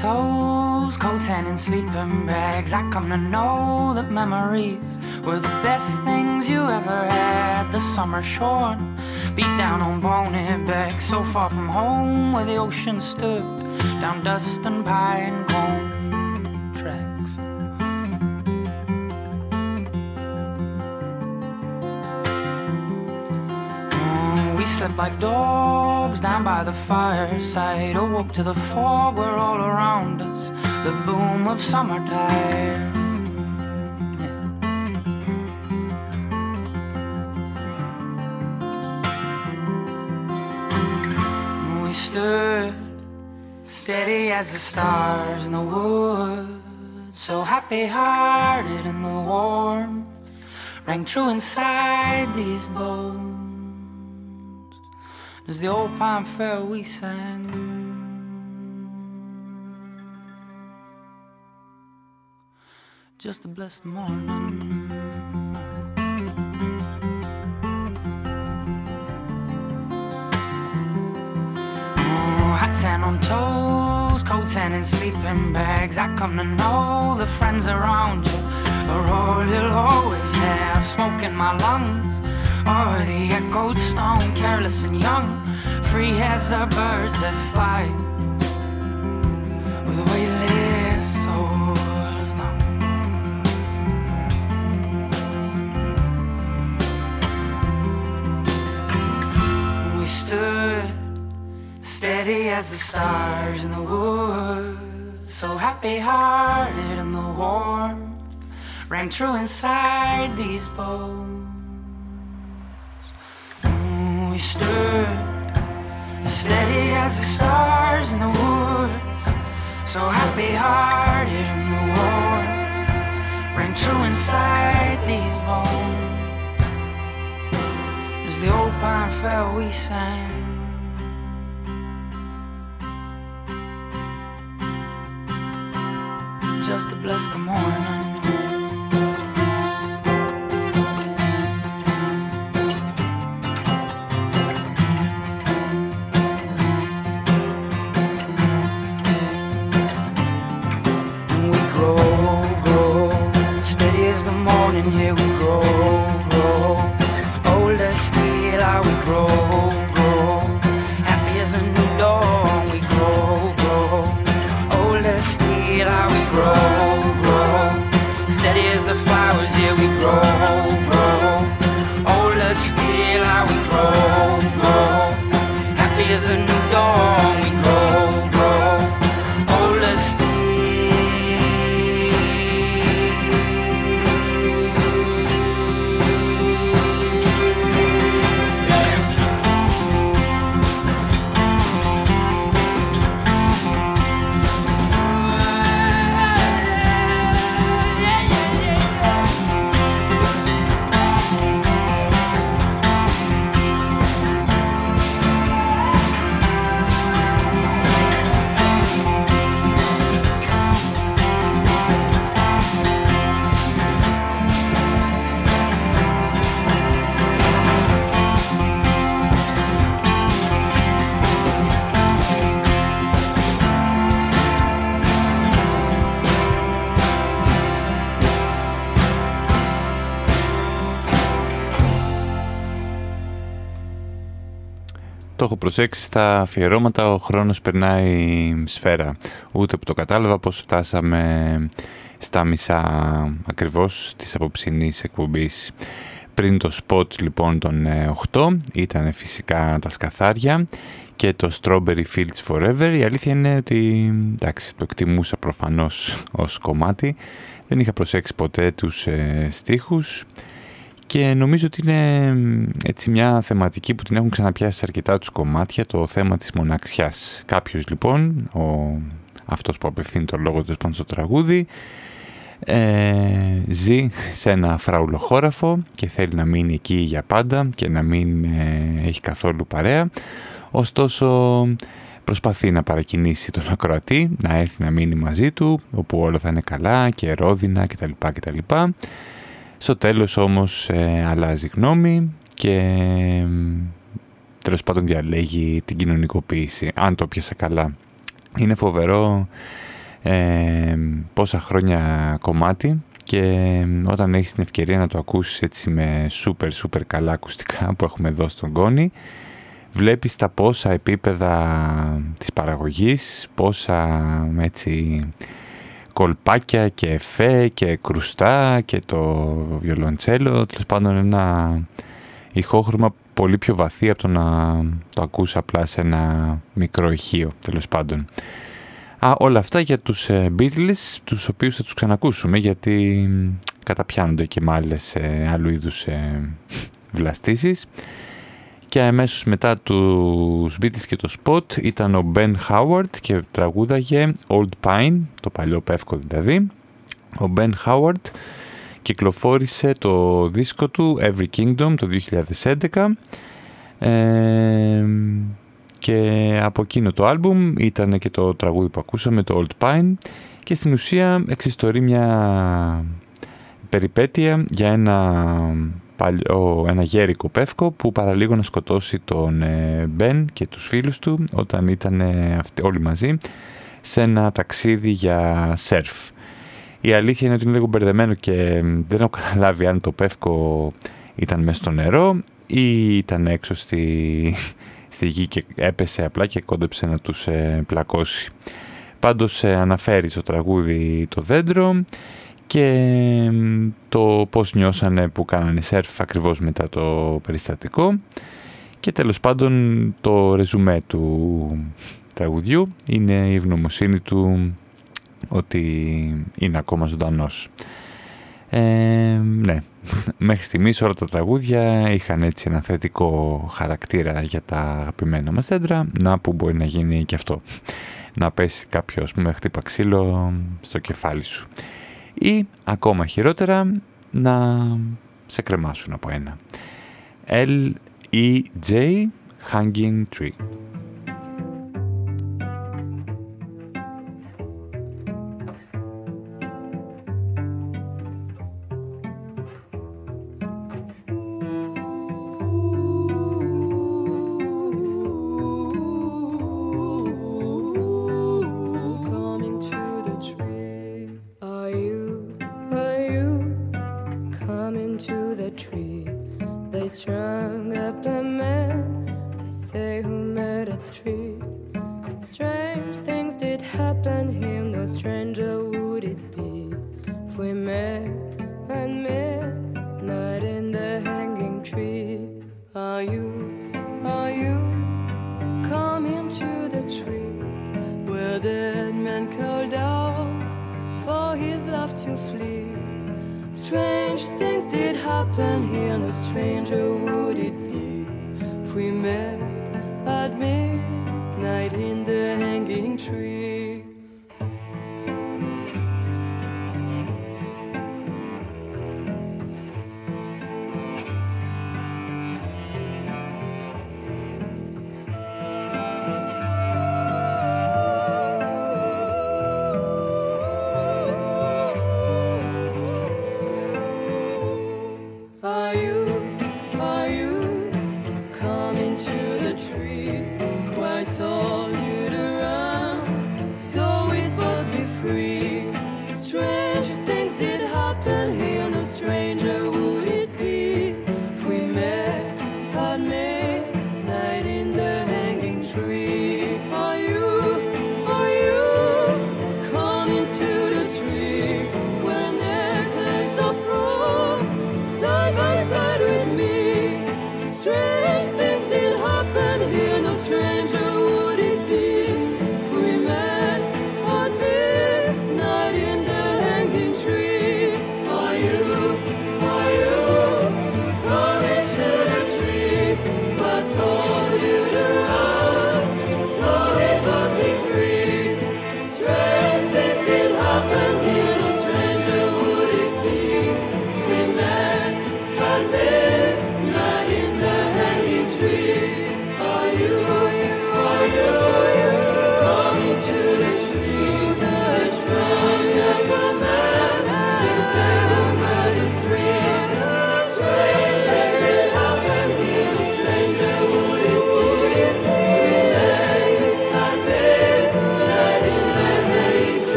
Toes, coats sand in sleeping bags. I come to know that memories were the best things you ever had. The summer shorn, beat down on bony back, so far from home where the ocean stood, down dust and pine cone tracks. Oh, we slept like dogs down by the fireside. Awoke to the fog where all around us the boom of summertime. We stood steady as the stars in the woods, so happy hearted in the warmth rang true inside these bones. As the old pine fell, we sang. Just to bless the morning. Oh, hot sand on toes, cold sand in sleeping bags. I come to know the friends around you are all you'll always have. Smoke in my lungs, the echoed stone, careless and young, free as the birds that fly. With weightless soul of love. We stood steady as the stars in the woods, so happy hearted in the warmth rang true inside these bones we stood as steady as the stars in the woods. So happy hearted in the war, rang true inside these bones. As the old pine fell, we sang. Just to bless the morning. here we go. Προσέξει στα αφιερώματα ο χρόνος περνάει σφαίρα. Ούτε που το κατάλαβα πως φτάσαμε στα μισά ακριβώς της απόψινής εκπομπής. Πριν το spot λοιπόν των 8 ε, ήταν φυσικά τα σκαθάρια και το Strawberry Fields Forever. Η αλήθεια είναι ότι εντάξει, το εκτιμούσα προφανώς ως κομμάτι. Δεν είχα προσέξει ποτέ τους ε, στίχους και νομίζω ότι είναι έτσι μια θεματική που την έχουν ξαναπιάσει σε αρκετά τους κομμάτια, το θέμα της μοναξιάς. Κάποιος λοιπόν, ο, αυτός που απευθύνει το λόγο του πάνω στο τραγούδι, ε, ζει σε ένα φραουλοχώραφο και θέλει να μείνει εκεί για πάντα και να μην ε, έχει καθόλου παρέα. Ωστόσο προσπαθεί να παρακινήσει τον ακροατή, να έρθει να μείνει μαζί του, όπου όλα θα είναι καλά και ρόδινα κτλ. κτλ. Στο τέλος όμως ε, αλλάζει γνώμη και ε, τέλος πάντων διαλέγει την κοινωνικοποίηση, αν το πιάσα καλά. Είναι φοβερό ε, πόσα χρόνια κομμάτι και όταν έχεις την ευκαιρία να το ακούσεις έτσι με σούπερ σούπερ καλά ακουστικά που έχουμε εδώ στον Κόνη βλέπεις τα πόσα επίπεδα της παραγωγής, πόσα έτσι κολπάκια και εφέ και κρουστά και το βιολοντσέλο, τέλος πάντων ένα ηχόχρωμα πολύ πιο βαθύ από το να το ακούς απλά σε ένα μικρό ηχείο, τέλος πάντων. Α, όλα αυτά για τους ε, Beatles, τους οποίους θα τους ξανακούσουμε, γιατί καταπιάνονται και με άλλες ε, άλλου είδους ε, βλαστήσεις και αμέσως μετά τους Beatles και το Spot ήταν ο Ben Howard και τραγούδαγε Old Pine, το παλιό πεύκο δηλαδή. Ο Ben Howard κυκλοφόρησε το δίσκο του Every Kingdom το 2011 και από εκείνο το άλμπουμ ήταν και το τραγούδι που ακούσαμε, το Old Pine και στην ουσία εξιστορεί μια περιπέτεια για ένα ο, ένα γέρικο πεύκο που παραλίγο να σκοτώσει τον Μπεν ε, και τους φίλους του όταν ήταν αυτοί, όλοι μαζί σε ένα ταξίδι για σερφ. Η αλήθεια είναι ότι είναι λίγο μπερδεμένο και δεν έχω καταλάβει αν το πεύκο ήταν μέσα στο νερό ή ήταν έξω στη, στη γη και έπεσε απλά και κόντεψε να τους ε, πλακώσει. Πάντως ε, αναφέρει στο τραγούδι το δέντρο και το πώς νιώσανε που κάνανε σερφ ακριβώς μετά το περιστατικό και τέλος πάντων το ρεζουμέ του τραγουδιού είναι η ευγνωμοσύνη του ότι είναι ακόμα ζωντανός. Ε, ναι, μέχρι στιγμής όλα τα τραγούδια είχαν έτσι ένα θετικό χαρακτήρα για τα αγαπημένα μας δέντρα, να που μπορεί να γίνει και αυτό. Να πέσει κάποιος με χτύπα ξύλο στο κεφάλι σου ή ακόμα χειρότερα να σε κρεμάσουν από ένα. L L-E-J Hanging Tree.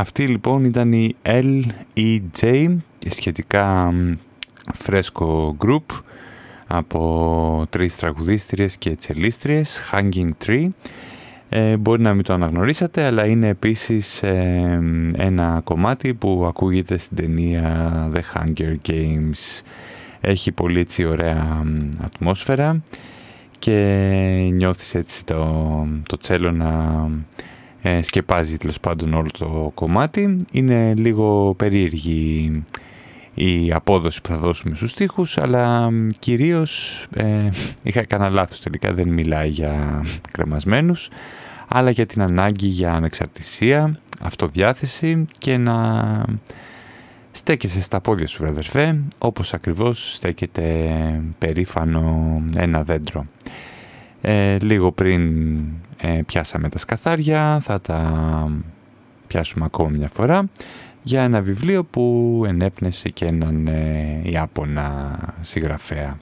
Αυτή λοιπόν ήταν η L.E.J. σχετικά φρέσκο group από τρεις τραγουδίστριες και τσελίστριες, Hanging Tree. Ε, μπορεί να μην το αναγνωρίσατε, αλλά είναι επίσης ε, ένα κομμάτι που ακούγεται στην ταινία The Hunger Games. Έχει πολύ έτσι ωραία ατμόσφαιρα και νιώθεις έτσι το, το τσέλο να ε, σκεπάζει τέλος πάντων όλο το κομμάτι. Είναι λίγο περίεργη η απόδοση που θα δώσουμε στους στίχους, αλλά κυρίως ε, είχα κανένα λάθος τελικά, δεν μιλάει για κρεμασμένους, αλλά για την ανάγκη για ανεξαρτησία, αυτοδιάθεση και να στέκεσαι στα πόδια σου βρε όπως ακριβώς στέκεται περήφανο ένα δέντρο. Ε, λίγο πριν ε, πιάσαμε τα σκαθάρια, θα τα πιάσουμε ακόμη μια φορά για ένα βιβλίο που ενέπνεσε και έναν ε, Ιάπωνα συγγραφέα.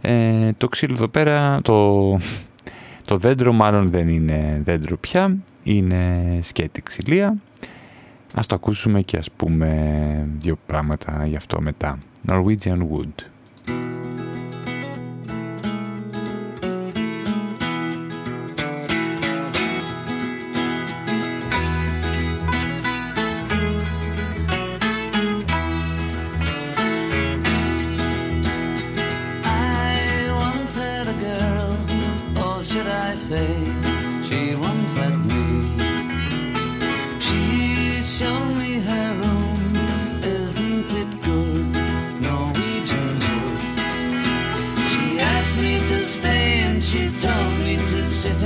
Ε, το ξύλο εδώ πέρα, το, το δέντρο μάλλον δεν είναι δέντρο πια, είναι σκέτη ξυλία. Ας το ακούσουμε και ας πούμε δύο πράγματα γι' αυτό μετά. Norwegian Wood. say she once had me. She's shown me her room, isn't it good? Norwegian wood. She asked me to stay and she told me to sit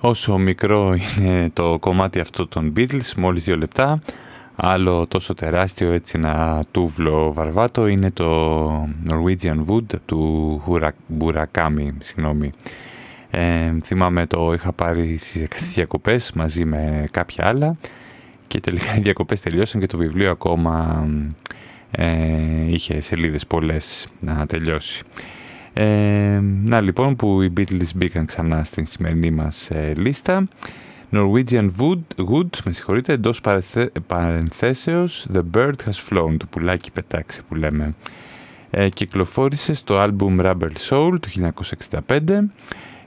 όσο μικρό είναι το κομμάτι αυτό των Beatles, μόλις δύο λεπτά, άλλο τόσο τεράστιο έτσι ένα τούβλο βαρβάτο είναι το Norwegian Wood του Burakami, συγγνώμη. Ε, θυμάμαι το είχα πάρει στις διακοπές μαζί με κάποια άλλα και τελικά οι διακοπές τελειώσαν και το βιβλίο ακόμα ε, είχε σελίδες πολλές να τελειώσει. Ε, να λοιπόν που οι Beatles μπήκαν ξανά στην σημερινή μας ε, λίστα. Norwegian Wood, Wood με συγχωρείτε, εντός παρενθέσεως The Bird Has Flown, το πουλάκι πετάξει που λέμε. Ε, κυκλοφόρησε στο άλμπουμ Rubber Soul του 1965.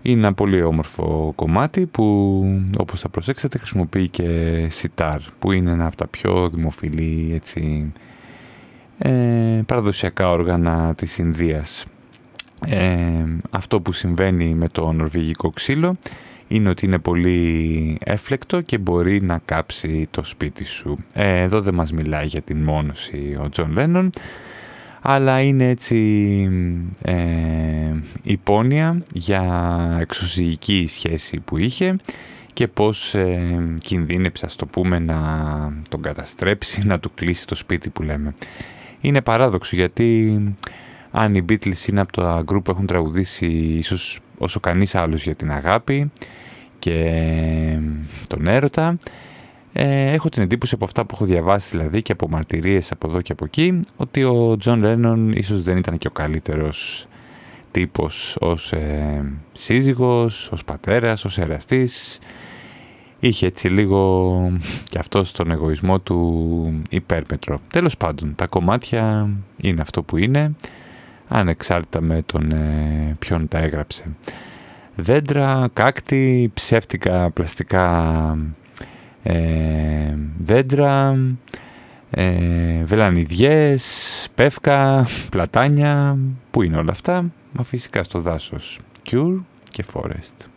Είναι ένα πολύ όμορφο κομμάτι που όπως θα προσέξετε χρησιμοποιεί και σιτάρ που είναι ένα από τα πιο δημοφιλή έτσι, ε, παραδοσιακά όργανα της Ινδίας. Ε, αυτό που συμβαίνει με το νορβηγικό ξύλο είναι ότι είναι πολύ έφλεκτο και μπορεί να κάψει το σπίτι σου. Ε, εδώ δεν μας μιλάει για την μόνωση ο Τζον Λένον, αλλά είναι έτσι ε, υπόνοια για εξωσυζυγική σχέση που είχε και πώς ε, κινδύνεψε, ας το πούμε, να τον καταστρέψει, να του κλείσει το σπίτι που λέμε. Είναι παράδοξο γιατί αν οι Beatles είναι από τα group που έχουν τραγουδήσει ίσως όσο κανείς άλλος για την αγάπη και τον έρωτα, ε, έχω την εντύπωση από αυτά που έχω διαβάσει δηλαδή και από μαρτυρίες από εδώ και από εκεί ότι ο Τζον Λένον ίσως δεν ήταν και ο καλύτερος τύπος ως ε, σύζυγος, ως πατέρας, ως εραστής. Είχε έτσι λίγο και αυτό τον εγωισμό του υπέρμετρο. Τέλος πάντων, τα κομμάτια είναι αυτό που είναι ανεξάρτητα με τον ε, ποιον τα έγραψε. Δέντρα, κάκτη, ψεύτικα πλαστικά ε, δέντρα, ε, βελανιδιές, πεύκα, πλατάνια, πού είναι όλα αυτά, μα φυσικά στο δάσος. Cure και Forest.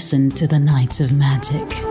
Listen to the Nights of Magic.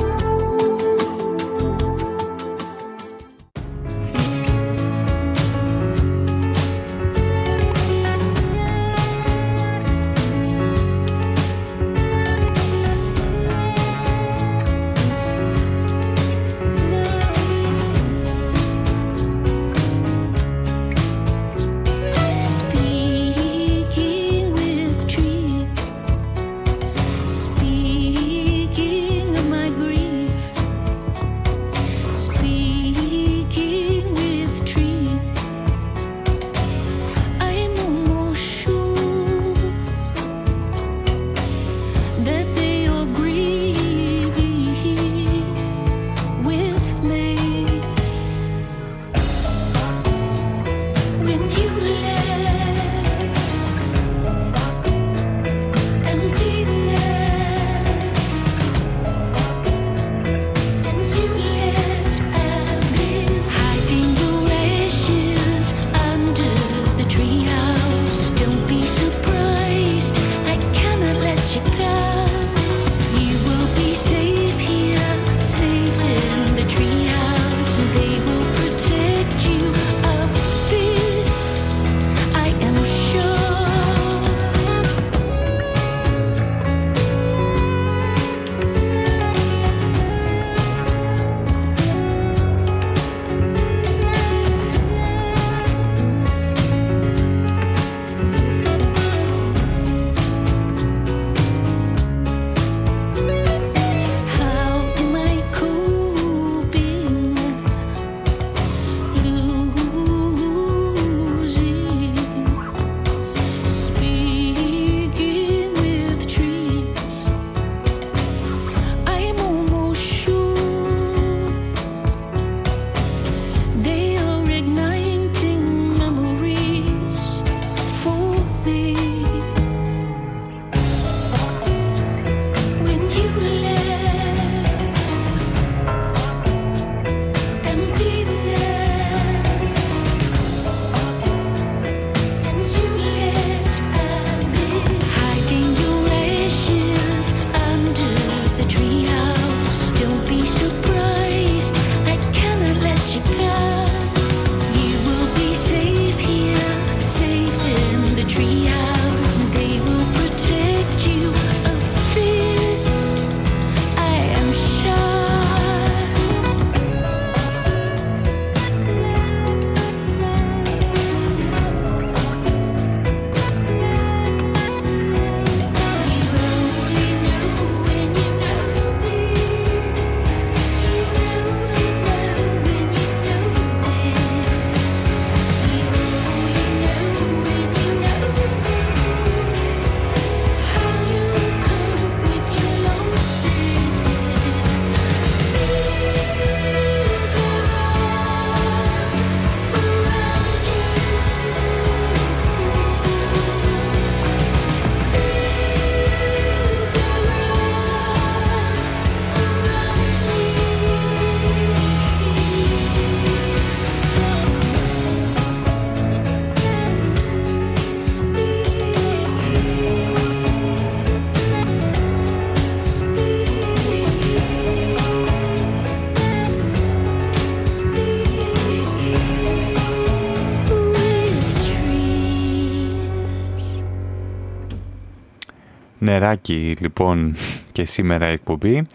Νεράκι λοιπόν και σήμερα η εκπομπή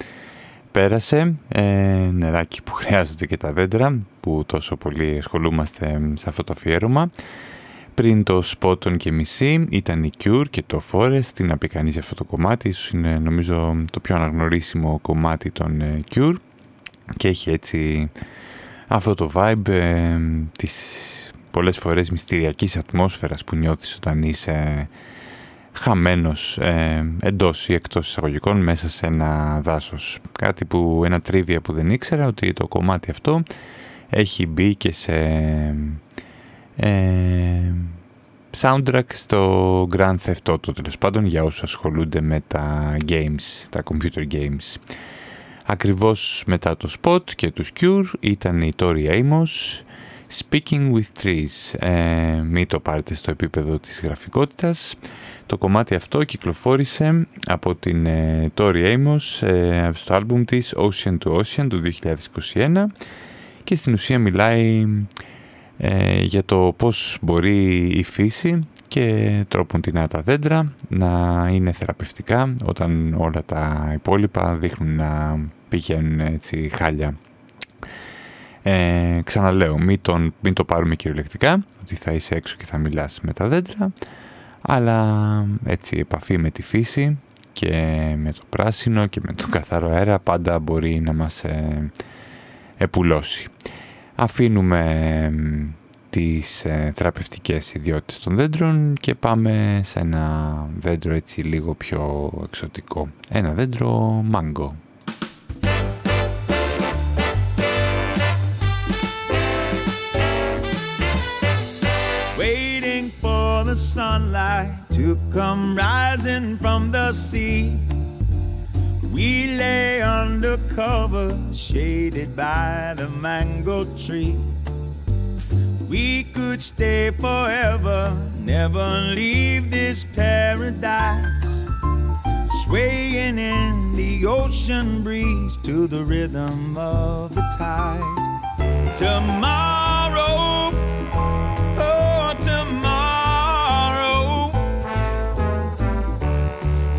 πέρασε, ε, νεράκι που χρειάζονται και τα δέντρα που τόσο πολύ ασχολούμαστε σε αυτό το αφιέρωμα. Πριν το Spot και μισή ήταν η Cure και το Forest, τι να πει κανείς για αυτό το κομμάτι, ίσως είναι νομίζω το πιο αναγνωρίσιμο κομμάτι των ε, Cure. Και έχει έτσι αυτό το vibe ε, της πολλές φορές μυστηριακής ατμόσφαιρας που νιώθεις όταν είσαι χαμένος ε, εντός ή εκτός εισαγωγικών μέσα σε ένα δάσος. Κάτι που, ένα τρίβια που δεν ήξερα, ότι το κομμάτι αυτό έχει μπει και σε ε, soundtrack στο Grand Theft Auto, τέλος πάντων, για όσους ασχολούνται με τα games, τα computer games. Ακριβώς μετά το Spot και τους Cure ήταν η Tori Amos Speaking with Trees. Ε, μην το πάρετε στο επίπεδο της γραφικότητας. Το κομμάτι αυτό κυκλοφόρησε από την ε, Tori Amos ε, στο άλμπουμ της Ocean to Ocean του 2021 και στην ουσία μιλάει ε, για το πώς μπορεί η φύση και τρόπον την τα δέντρα να είναι θεραπευτικά όταν όλα τα υπόλοιπα δείχνουν να πηγαίνουν έτσι χάλια. Ε, ξαναλέω, μην, τον, μην το πάρουμε κυριολεκτικά, ότι θα είσαι έξω και θα μιλάς με τα δέντρα, αλλά έτσι επαφή με τη φύση και με το πράσινο και με το καθαρό αέρα πάντα μπορεί να μας ε, επουλώσει. Αφήνουμε τις ε, θεραπευτικές ιδιότητες των δέντρων και πάμε σε ένα δέντρο έτσι λίγο πιο εξωτικό. Ένα δέντρο μάγκο. Sunlight to come rising from the sea We lay under cover, shaded by the mango tree. We could stay forever, never leave this paradise. Swaying in the ocean breeze to the rhythm of the tide. Tomorrow,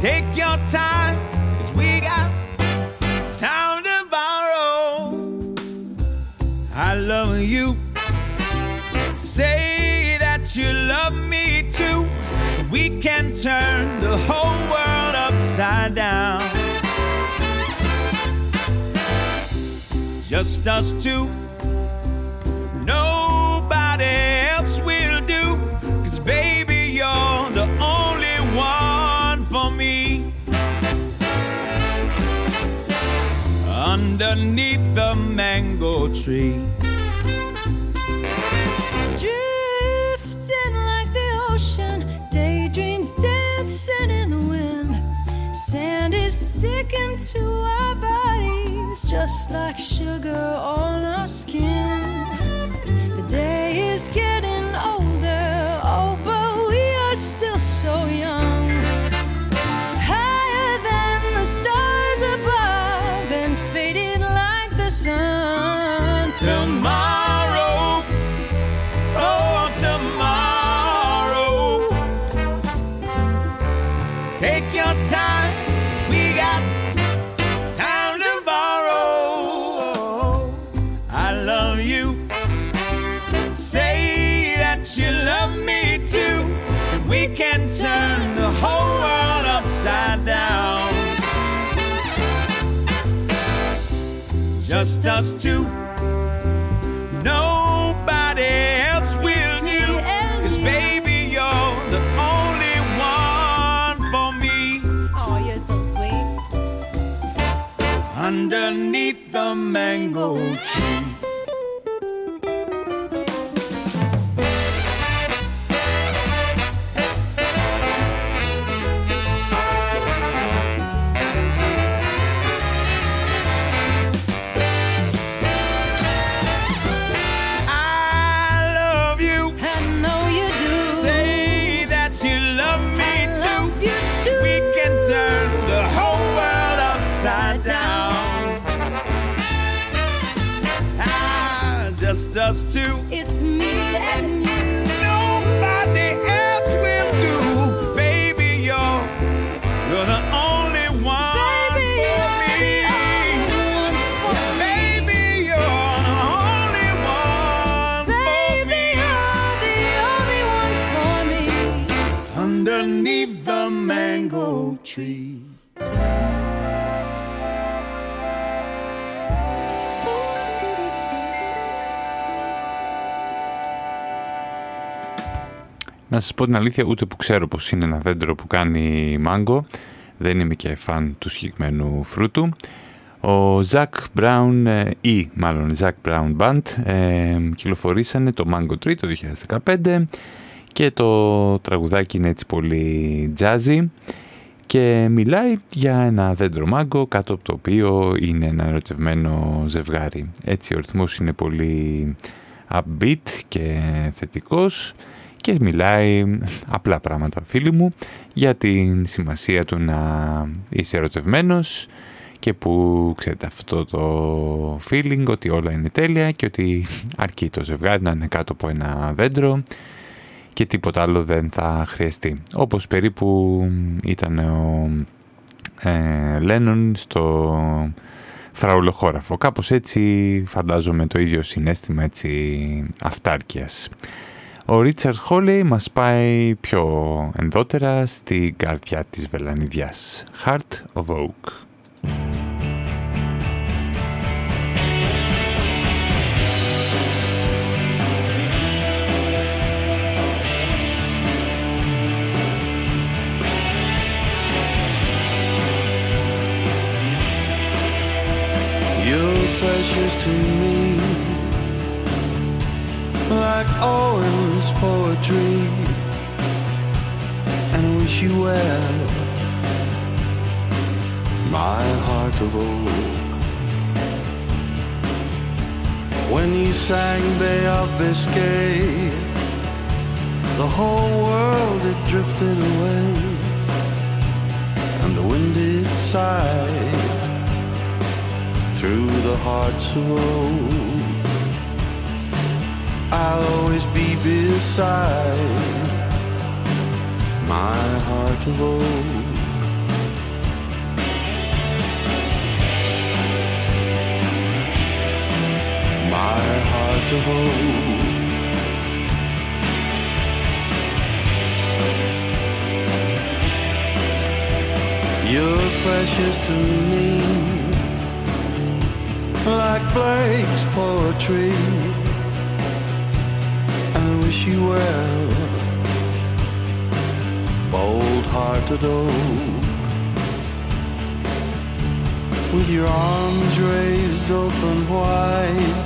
Take your time cause we got time to borrow. I love you. Say that you love me too. We can turn the whole world upside down. Just us two. Underneath the mango tree. Drifting like the ocean, daydreams dancing in the wind. Sand is sticking to our bodies just like sugar on our skin. The day is getting Just us two. Nobody else will do. Cause baby, you're the only one for me. Oh, you're so sweet. Underneath the mango tree. Us two. It's me and you. Nobody else will do. Baby, you're you're the only one Baby, for me. Baby, you're the only one Baby, you're the only one for me. for me. Underneath the mango tree. Να σας πω την αλήθεια, ούτε που ξέρω πως είναι ένα δέντρο που κάνει μάγκο. Δεν είμαι και φαν του συγκεκριμένου φρούτου. Ο Zac Brown ε, ή μάλλον Zac Brown Band ε, κυκλοφορήσανε το Mango Tree το 2015 και το τραγουδάκι είναι έτσι πολύ jazzy και μιλάει για ένα δέντρο μάγκο κάτω από το οποίο είναι ένα ερωτευμένο ζευγάρι. Έτσι ο ρυθμός είναι πολύ upbeat και θετικός και μιλάει απλά πράγματα φίλοι μου για την σημασία του να είσαι ερωτευμένος και που ξέρετε αυτό το feeling ότι όλα είναι τέλεια και ότι αρκεί το ζευγάρι να είναι κάτω από ένα δέντρο και τίποτα άλλο δεν θα χρειαστεί. Όπως περίπου ήταν ο ε, Λένον στο φραουλοχώραφο. Κάπως έτσι φαντάζομαι το ίδιο συνέστημα έτσι αυτάρκειας. Ο Ρίτσαρντ Χόλεϊ μας πάει πιο ενδότερα στην καρδιά της βελανιδιάς. Heart of Oak. Sang Bay of Biscay, the whole world had drifted away, and the wind it sighed through the hearts of. I'll always be beside my heart of oak. Of oak. You're precious to me like Blake's poetry. And I wish you well, bold hearted oak. With your arms raised open wide,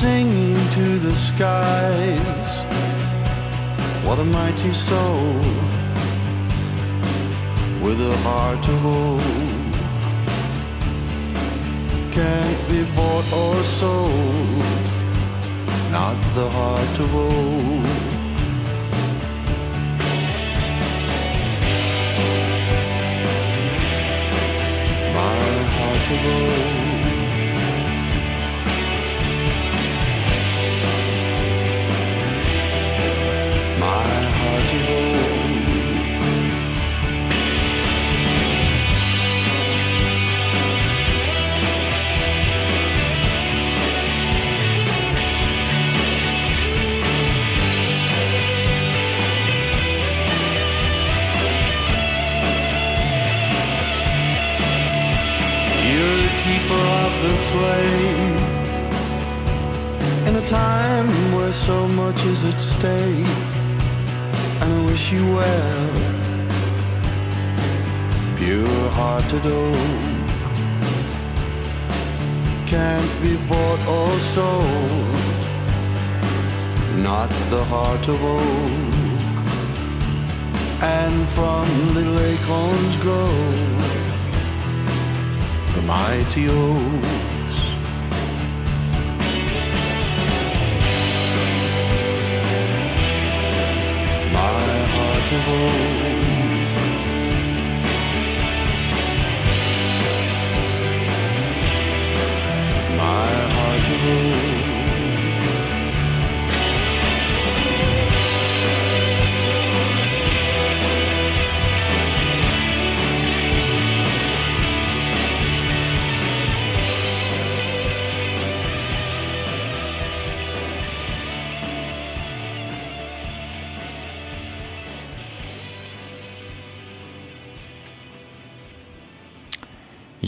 singing to the skies. What a mighty soul with a heart of oak can't be bought or sold, not the heart of oak. My heart of oak. Sold, not the heart of oak. And from little acorns grow the mighty oaks. My heart of oak.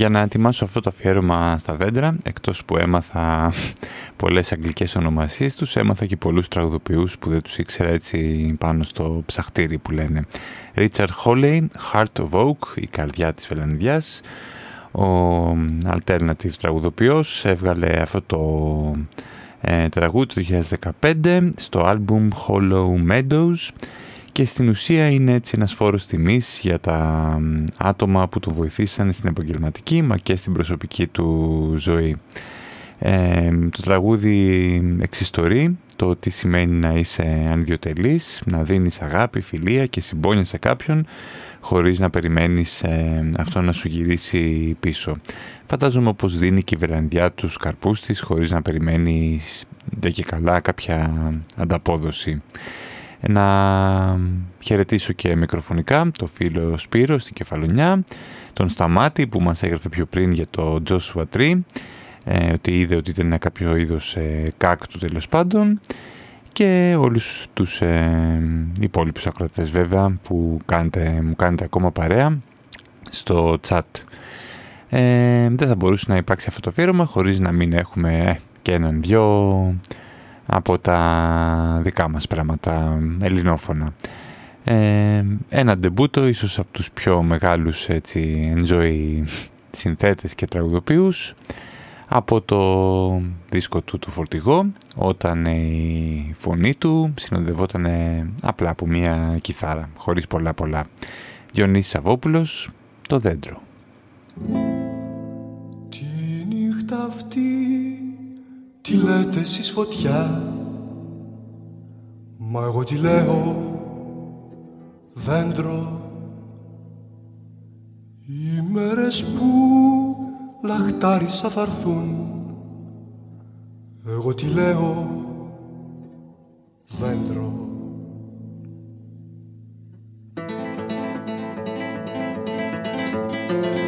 Για να ετοιμάσω αυτό το αφιέρωμα στα δέντρα, εκτός που έμαθα πολλές αγγλικές ονομασίες τους, έμαθα και πολλούς τραγουδοποιούς που δεν τους ήξερα έτσι πάνω στο ψαχτήρι που λένε. Richard Hawley, Heart of Oak, η καρδιά της Βελανδιάς, ο alternative τραγουδοποιός, έβγαλε αυτό το ε, τραγούδι του 2015 στο άλμπουμ Hollow Meadows και στην ουσία είναι έτσι ένας φόρος τιμής για τα άτομα που του βοηθήσαν στην επαγγελματική μα και στην προσωπική του ζωή. Ε, το τραγούδι εξιστορεί το τι σημαίνει να είσαι ανιδιοτελής, να δίνεις αγάπη, φιλία και συμπόνια σε κάποιον χωρίς να περιμένεις ε, αυτό να σου γυρίσει πίσω. Φαντάζομαι πως δίνει και η βερανδιά τους καρπούς της χωρίς να περιμένεις δεν και καλά κάποια ανταπόδοση. Να χαιρετήσω και μικροφωνικά το φίλο Σπύρο στην Κεφαλονιά, τον Σταμάτη που μας έγραφε πιο πριν για το Joshua Tree, ε, ότι είδε ότι ήταν κάποιο είδος ε, κάκτου τέλος πάντων και όλους τους ε, υπόλοιπους ακροατές βέβαια που κάνετε, μου κάνετε ακόμα παρέα στο chat. Ε, δεν θα μπορούσε να υπάρξει αυτό το αφιέρωμα χωρίς να μην έχουμε ε, και έναν δυο από τα δικά μας πράγματα ελληνόφωνα. Ε, ένα ντεμπούτο ίσως από τους πιο μεγάλους έτσι, enjoy συνθέτες και τραγουδοποιούς από το δίσκο του του φορτηγό όταν η φωνή του συνοδευόταν απλά από μια κιθάρα χωρίς πολλά πολλά. Διονύσης Σαββόπουλος, το δέντρο. Τη νύχτα αυτή τι λέτε εσείς φωτιά; Μα εγώ τι λέω; Δέντρο. Οι μέρες που λαχτάρισα θα έρθουν. Εγώ τι λέω; Δέντρο. Στην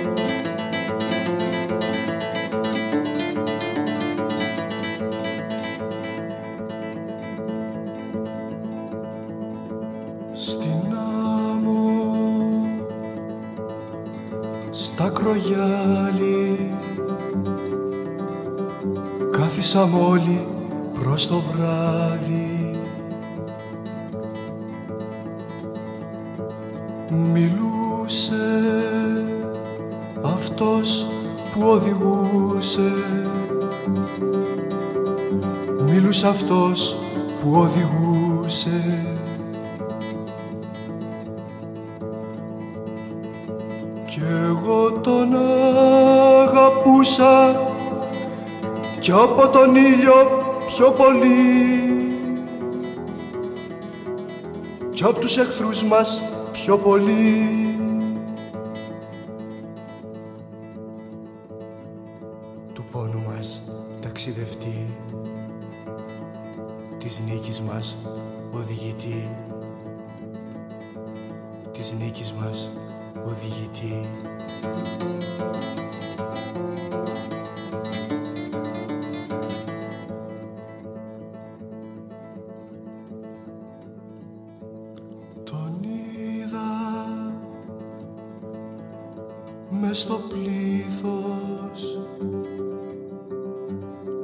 κάθισαμε όλοι προς το βράδυ. Μιλούσε αυτός που οδηγούσε. Μιλούσε αυτός που οδηγούσε. Κι εγώ τον αγαπούσα κι από τον ήλιο πιο πολύ. Κι από τους εχθρούς μας πιο πολύ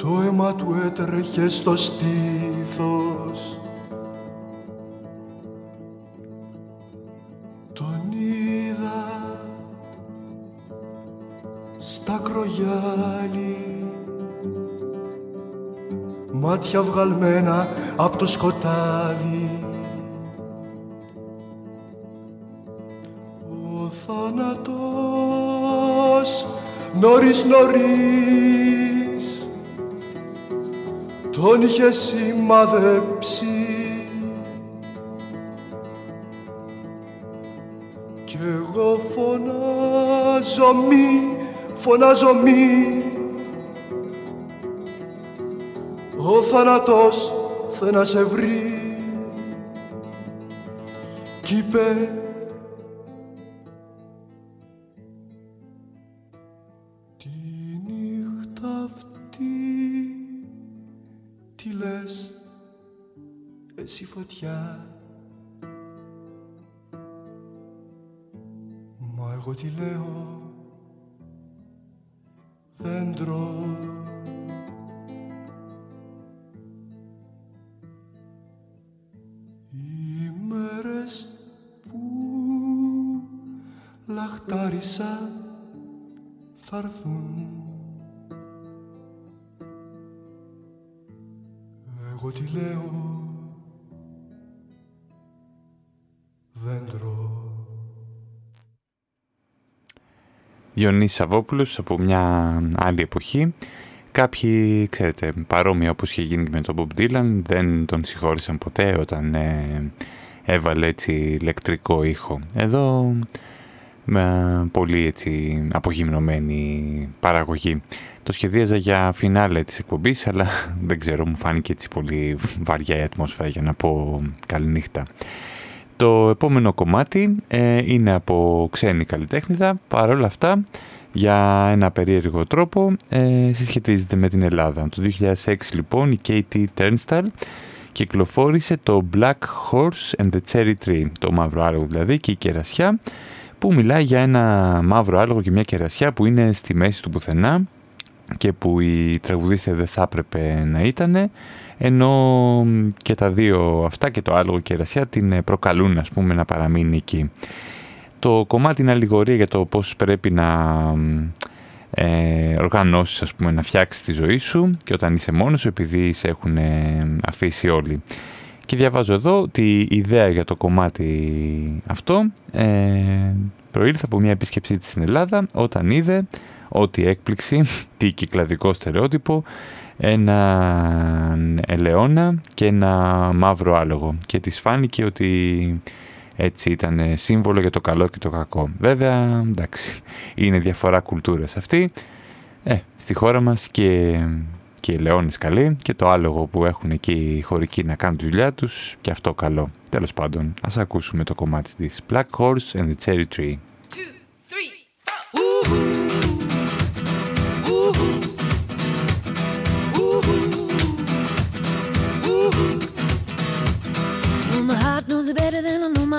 το αίμα του έτρεχε στο στήθος. Τον είδα στα κρογιάλι. Μάτια βγαλμένα από το σκοτάδι. Ο θάνατος νωρίς νωρίς τον είχε σημαδέψει κι εγώ φωνάζω μη, φωνάζω μη. Ο θάνατος θε να σε βρει. Κι είπε τι λέω δέντρο Οι μέρες που λαχτάρισα θα έρθουν Διονύσης Σαββόπουλος από μια άλλη εποχή κάποιοι, ξέρετε, παρόμοια όπως είχε γίνει και με τον Bob Dylan, δεν τον συγχώρησαν ποτέ όταν ε, έβαλε έτσι ηλεκτρικό ήχο. Εδώ με πολύ έτσι απογυμνωμένη παραγωγή. Το σχεδίαζα για φινάλε της εκπομπής, αλλά δεν ξέρω, μου φάνηκε έτσι πολύ βαριά η ατμόσφαιρα για να πω καληνύχτα. Το επόμενο κομμάτι ε, είναι από ξένη καλλιτέχνηδα, παρόλα αυτά για ένα περίεργο τρόπο ε, συσχετίζεται με την Ελλάδα. Το 2006 λοιπόν η Katie Turnstile κυκλοφόρησε το Black Horse and the Cherry Tree, το μαύρο άλογο δηλαδή και η κερασιά, που μιλάει για ένα μαύρο άλογο και μια κερασιά που είναι στη μέση του πουθενά και που η τραγουδίστρια δεν θα έπρεπε να ήταν, ενώ και τα δύο αυτά και το άλογο και η κερασιά την προκαλούν ας πούμε να παραμείνει εκεί. Το κομμάτι είναι αλληγορία για το πώς πρέπει να ε, οργανώσεις, ας πούμε, να φτιάξεις τη ζωή σου και όταν είσαι μόνος σου επειδή σε έχουν αφήσει όλοι. Και διαβάζω εδώ ότι η ιδέα για το κομμάτι αυτό ε, προήλθε από μια επίσκεψή της στην Ελλάδα όταν είδε ότι έκπληξη, τι κυκλαδικό στερεότυπο, ένα ελαιόνα και ένα μαύρο άλογο και της φάνηκε ότι έτσι ήταν σύμβολο για το καλό και το κακό. Βέβαια, εντάξει, είναι διαφορά κουλτούρας αυτή. Ε, στη χώρα μας και, και οι λεόνες καλοί και το άλογο που έχουν εκεί οι χωρικοί να κάνουν τη δουλειά τους και αυτό καλό. Τέλος πάντων, ας ακούσουμε το κομμάτι της Black Horse and the Cherry Tree. knows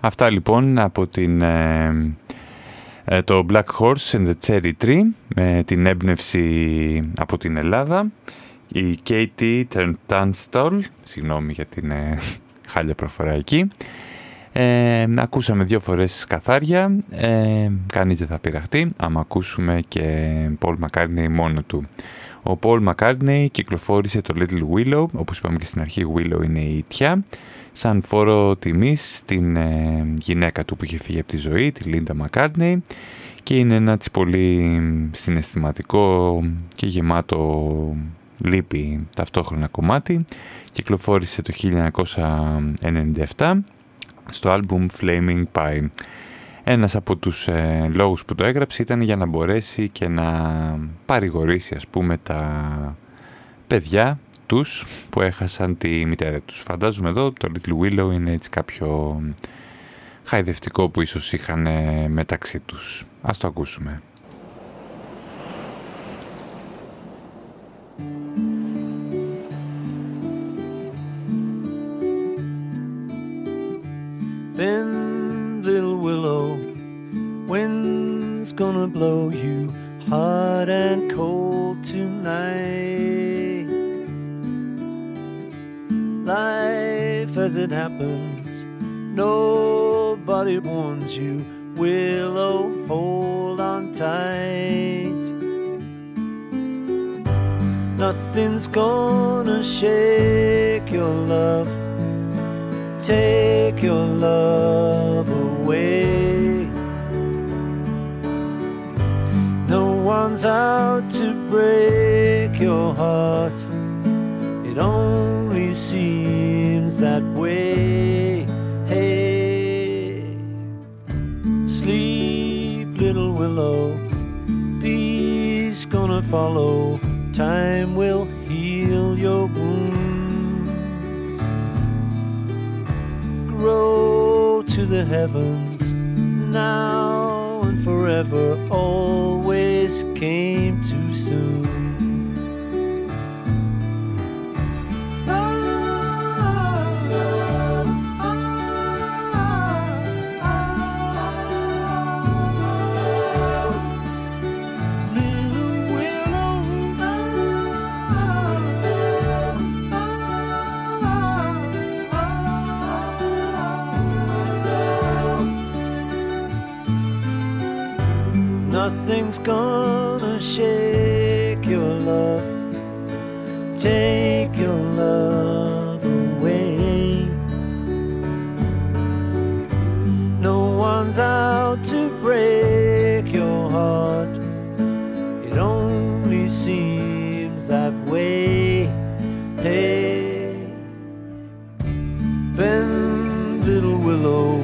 Αυτά λοιπόν από την, ε, ε, το Black Horse and the Cherry Tree με την έμπνευση από την Ελλάδα. Η Katie Turnstall, συγγνώμη για την ε, χάλια προφορά εκεί. Ε, ακούσαμε δύο φορές καθάρια, ε, κανείς δεν θα πειραχτεί, άμα ακούσουμε και Paul McCartney μόνο του. Ο Paul McCartney κυκλοφόρησε το Little Willow, όπως είπαμε και στην αρχή Willow είναι η ιτιά, σαν φόρο τιμής στην ε, γυναίκα του που είχε φύγει από τη ζωή, τη Linda McCartney και είναι ένα έτσι πολύ συναισθηματικό και γεμάτο λύπη ταυτόχρονα κομμάτι. Κυκλοφόρησε το 1997 στο άλμπουμ Flaming Pie. Ένας από τους ε, λόγους που το έγραψε ήταν για να μπορέσει και να παρηγορήσει ας πούμε τα παιδιά τους που έχασαν τη μητέρα τους. Φαντάζομαι εδώ το Little Willow είναι έτσι κάποιο χαϊδευτικό που ίσως είχαν ε, μεταξύ τους. Ας το ακούσουμε. Bend, little willow, wind's gonna blow you hot and cold tonight. Life as it happens, nobody warns you. Willow, hold on tight. Nothing's gonna shake your love take your love away. No one's out to break your heart, it only that way. Hey, sleep, little willow, peace gonna follow, time will heal your wounds. grow to the heavens now and forever always came too soon Nothing's gonna shake your love, take your love away. No one's out to break your heart, it only seems that way. Hey, bend, little willow,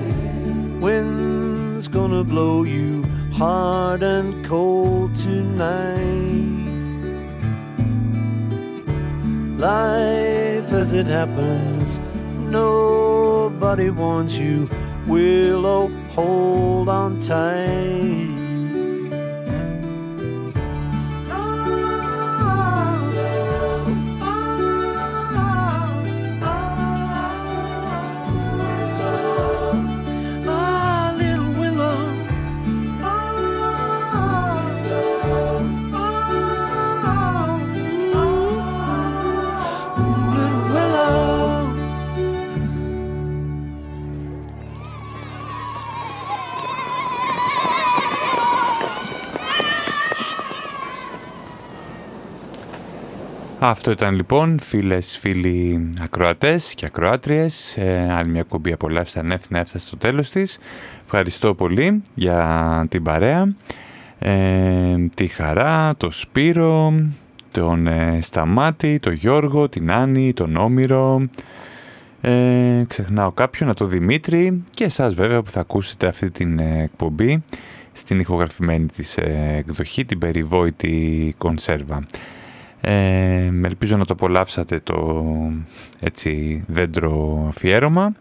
wind's gonna blow you hard and cold tonight. Life as it happens, nobody wants you. Willow, hold on tight. Αυτό ήταν λοιπόν φίλες, φίλοι ακροατές και ακροάτριες. Ε, άλλη μια εκπομπή απολαύσης ανεύθυνα έφτασε στο τέλος της. Ευχαριστώ πολύ για την παρέα, ε, τη Χαρά, το Σπύρο, τον ε, Σταμάτη, τον Γιώργο, την Άννη, τον Όμηρο. Ε, ξεχνάω κάποιον, τον Δημήτρη και εσάς βέβαια που θα ακούσετε αυτή την ε, εκπομπή στην ηχογραφημένη της ε, εκδοχή, την περιβόητη κονσέρβα. Ε, ελπίζω να το απολαύσατε το έτσι δέντρο αφιέρωμα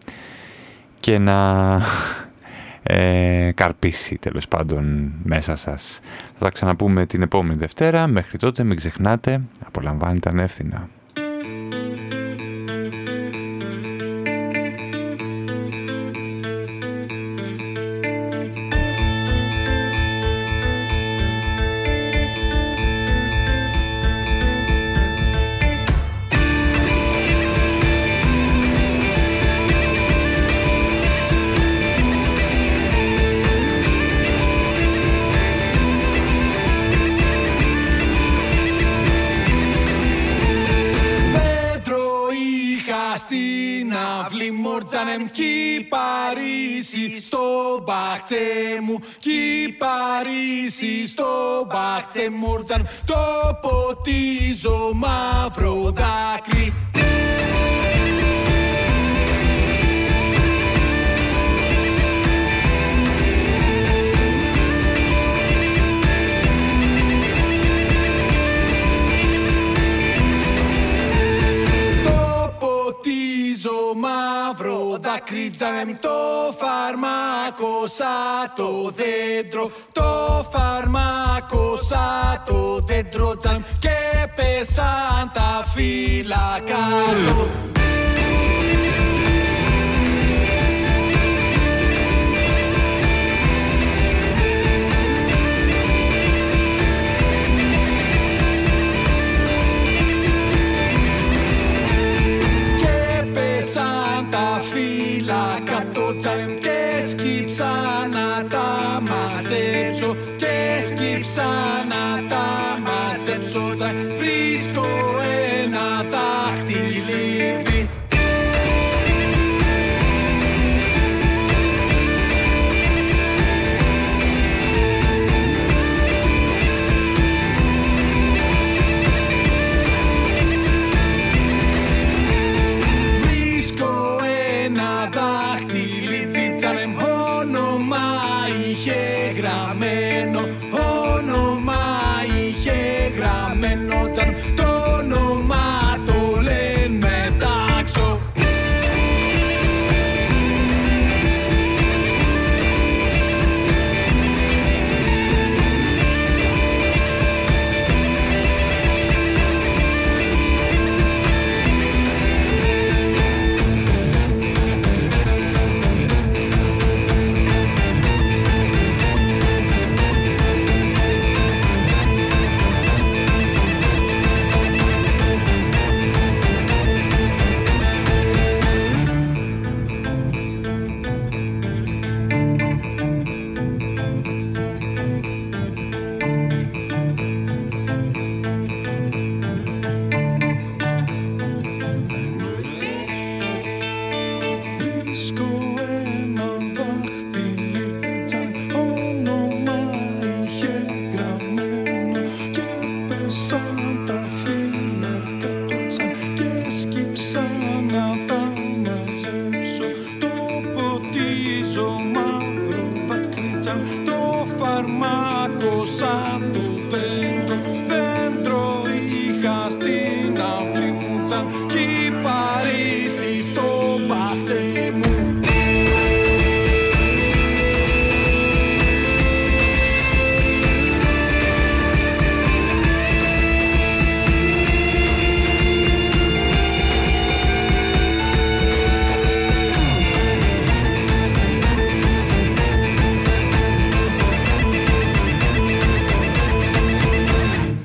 και να ε, καρπίσει τέλος πάντων μέσα σας. Θα τα ξαναπούμε την επόμενη Δευτέρα. Μέχρι τότε μην ξεχνάτε, απολαμβάνετε ανεύθυνα. Μορτζάνεμ κι Παρίσι στο μπαχτσέ μου. Κι Παρίσι στο μπαχτσέ μορτζάν το ποτίζω μαύρο δάκρυ δάκρυ το φαρμάκο σαν το δέντρο. Το φαρμάκο σαν το δέντρο τζανεμ και πέσαν τα φύλλα κάτω σκύψα να τα μαζέψω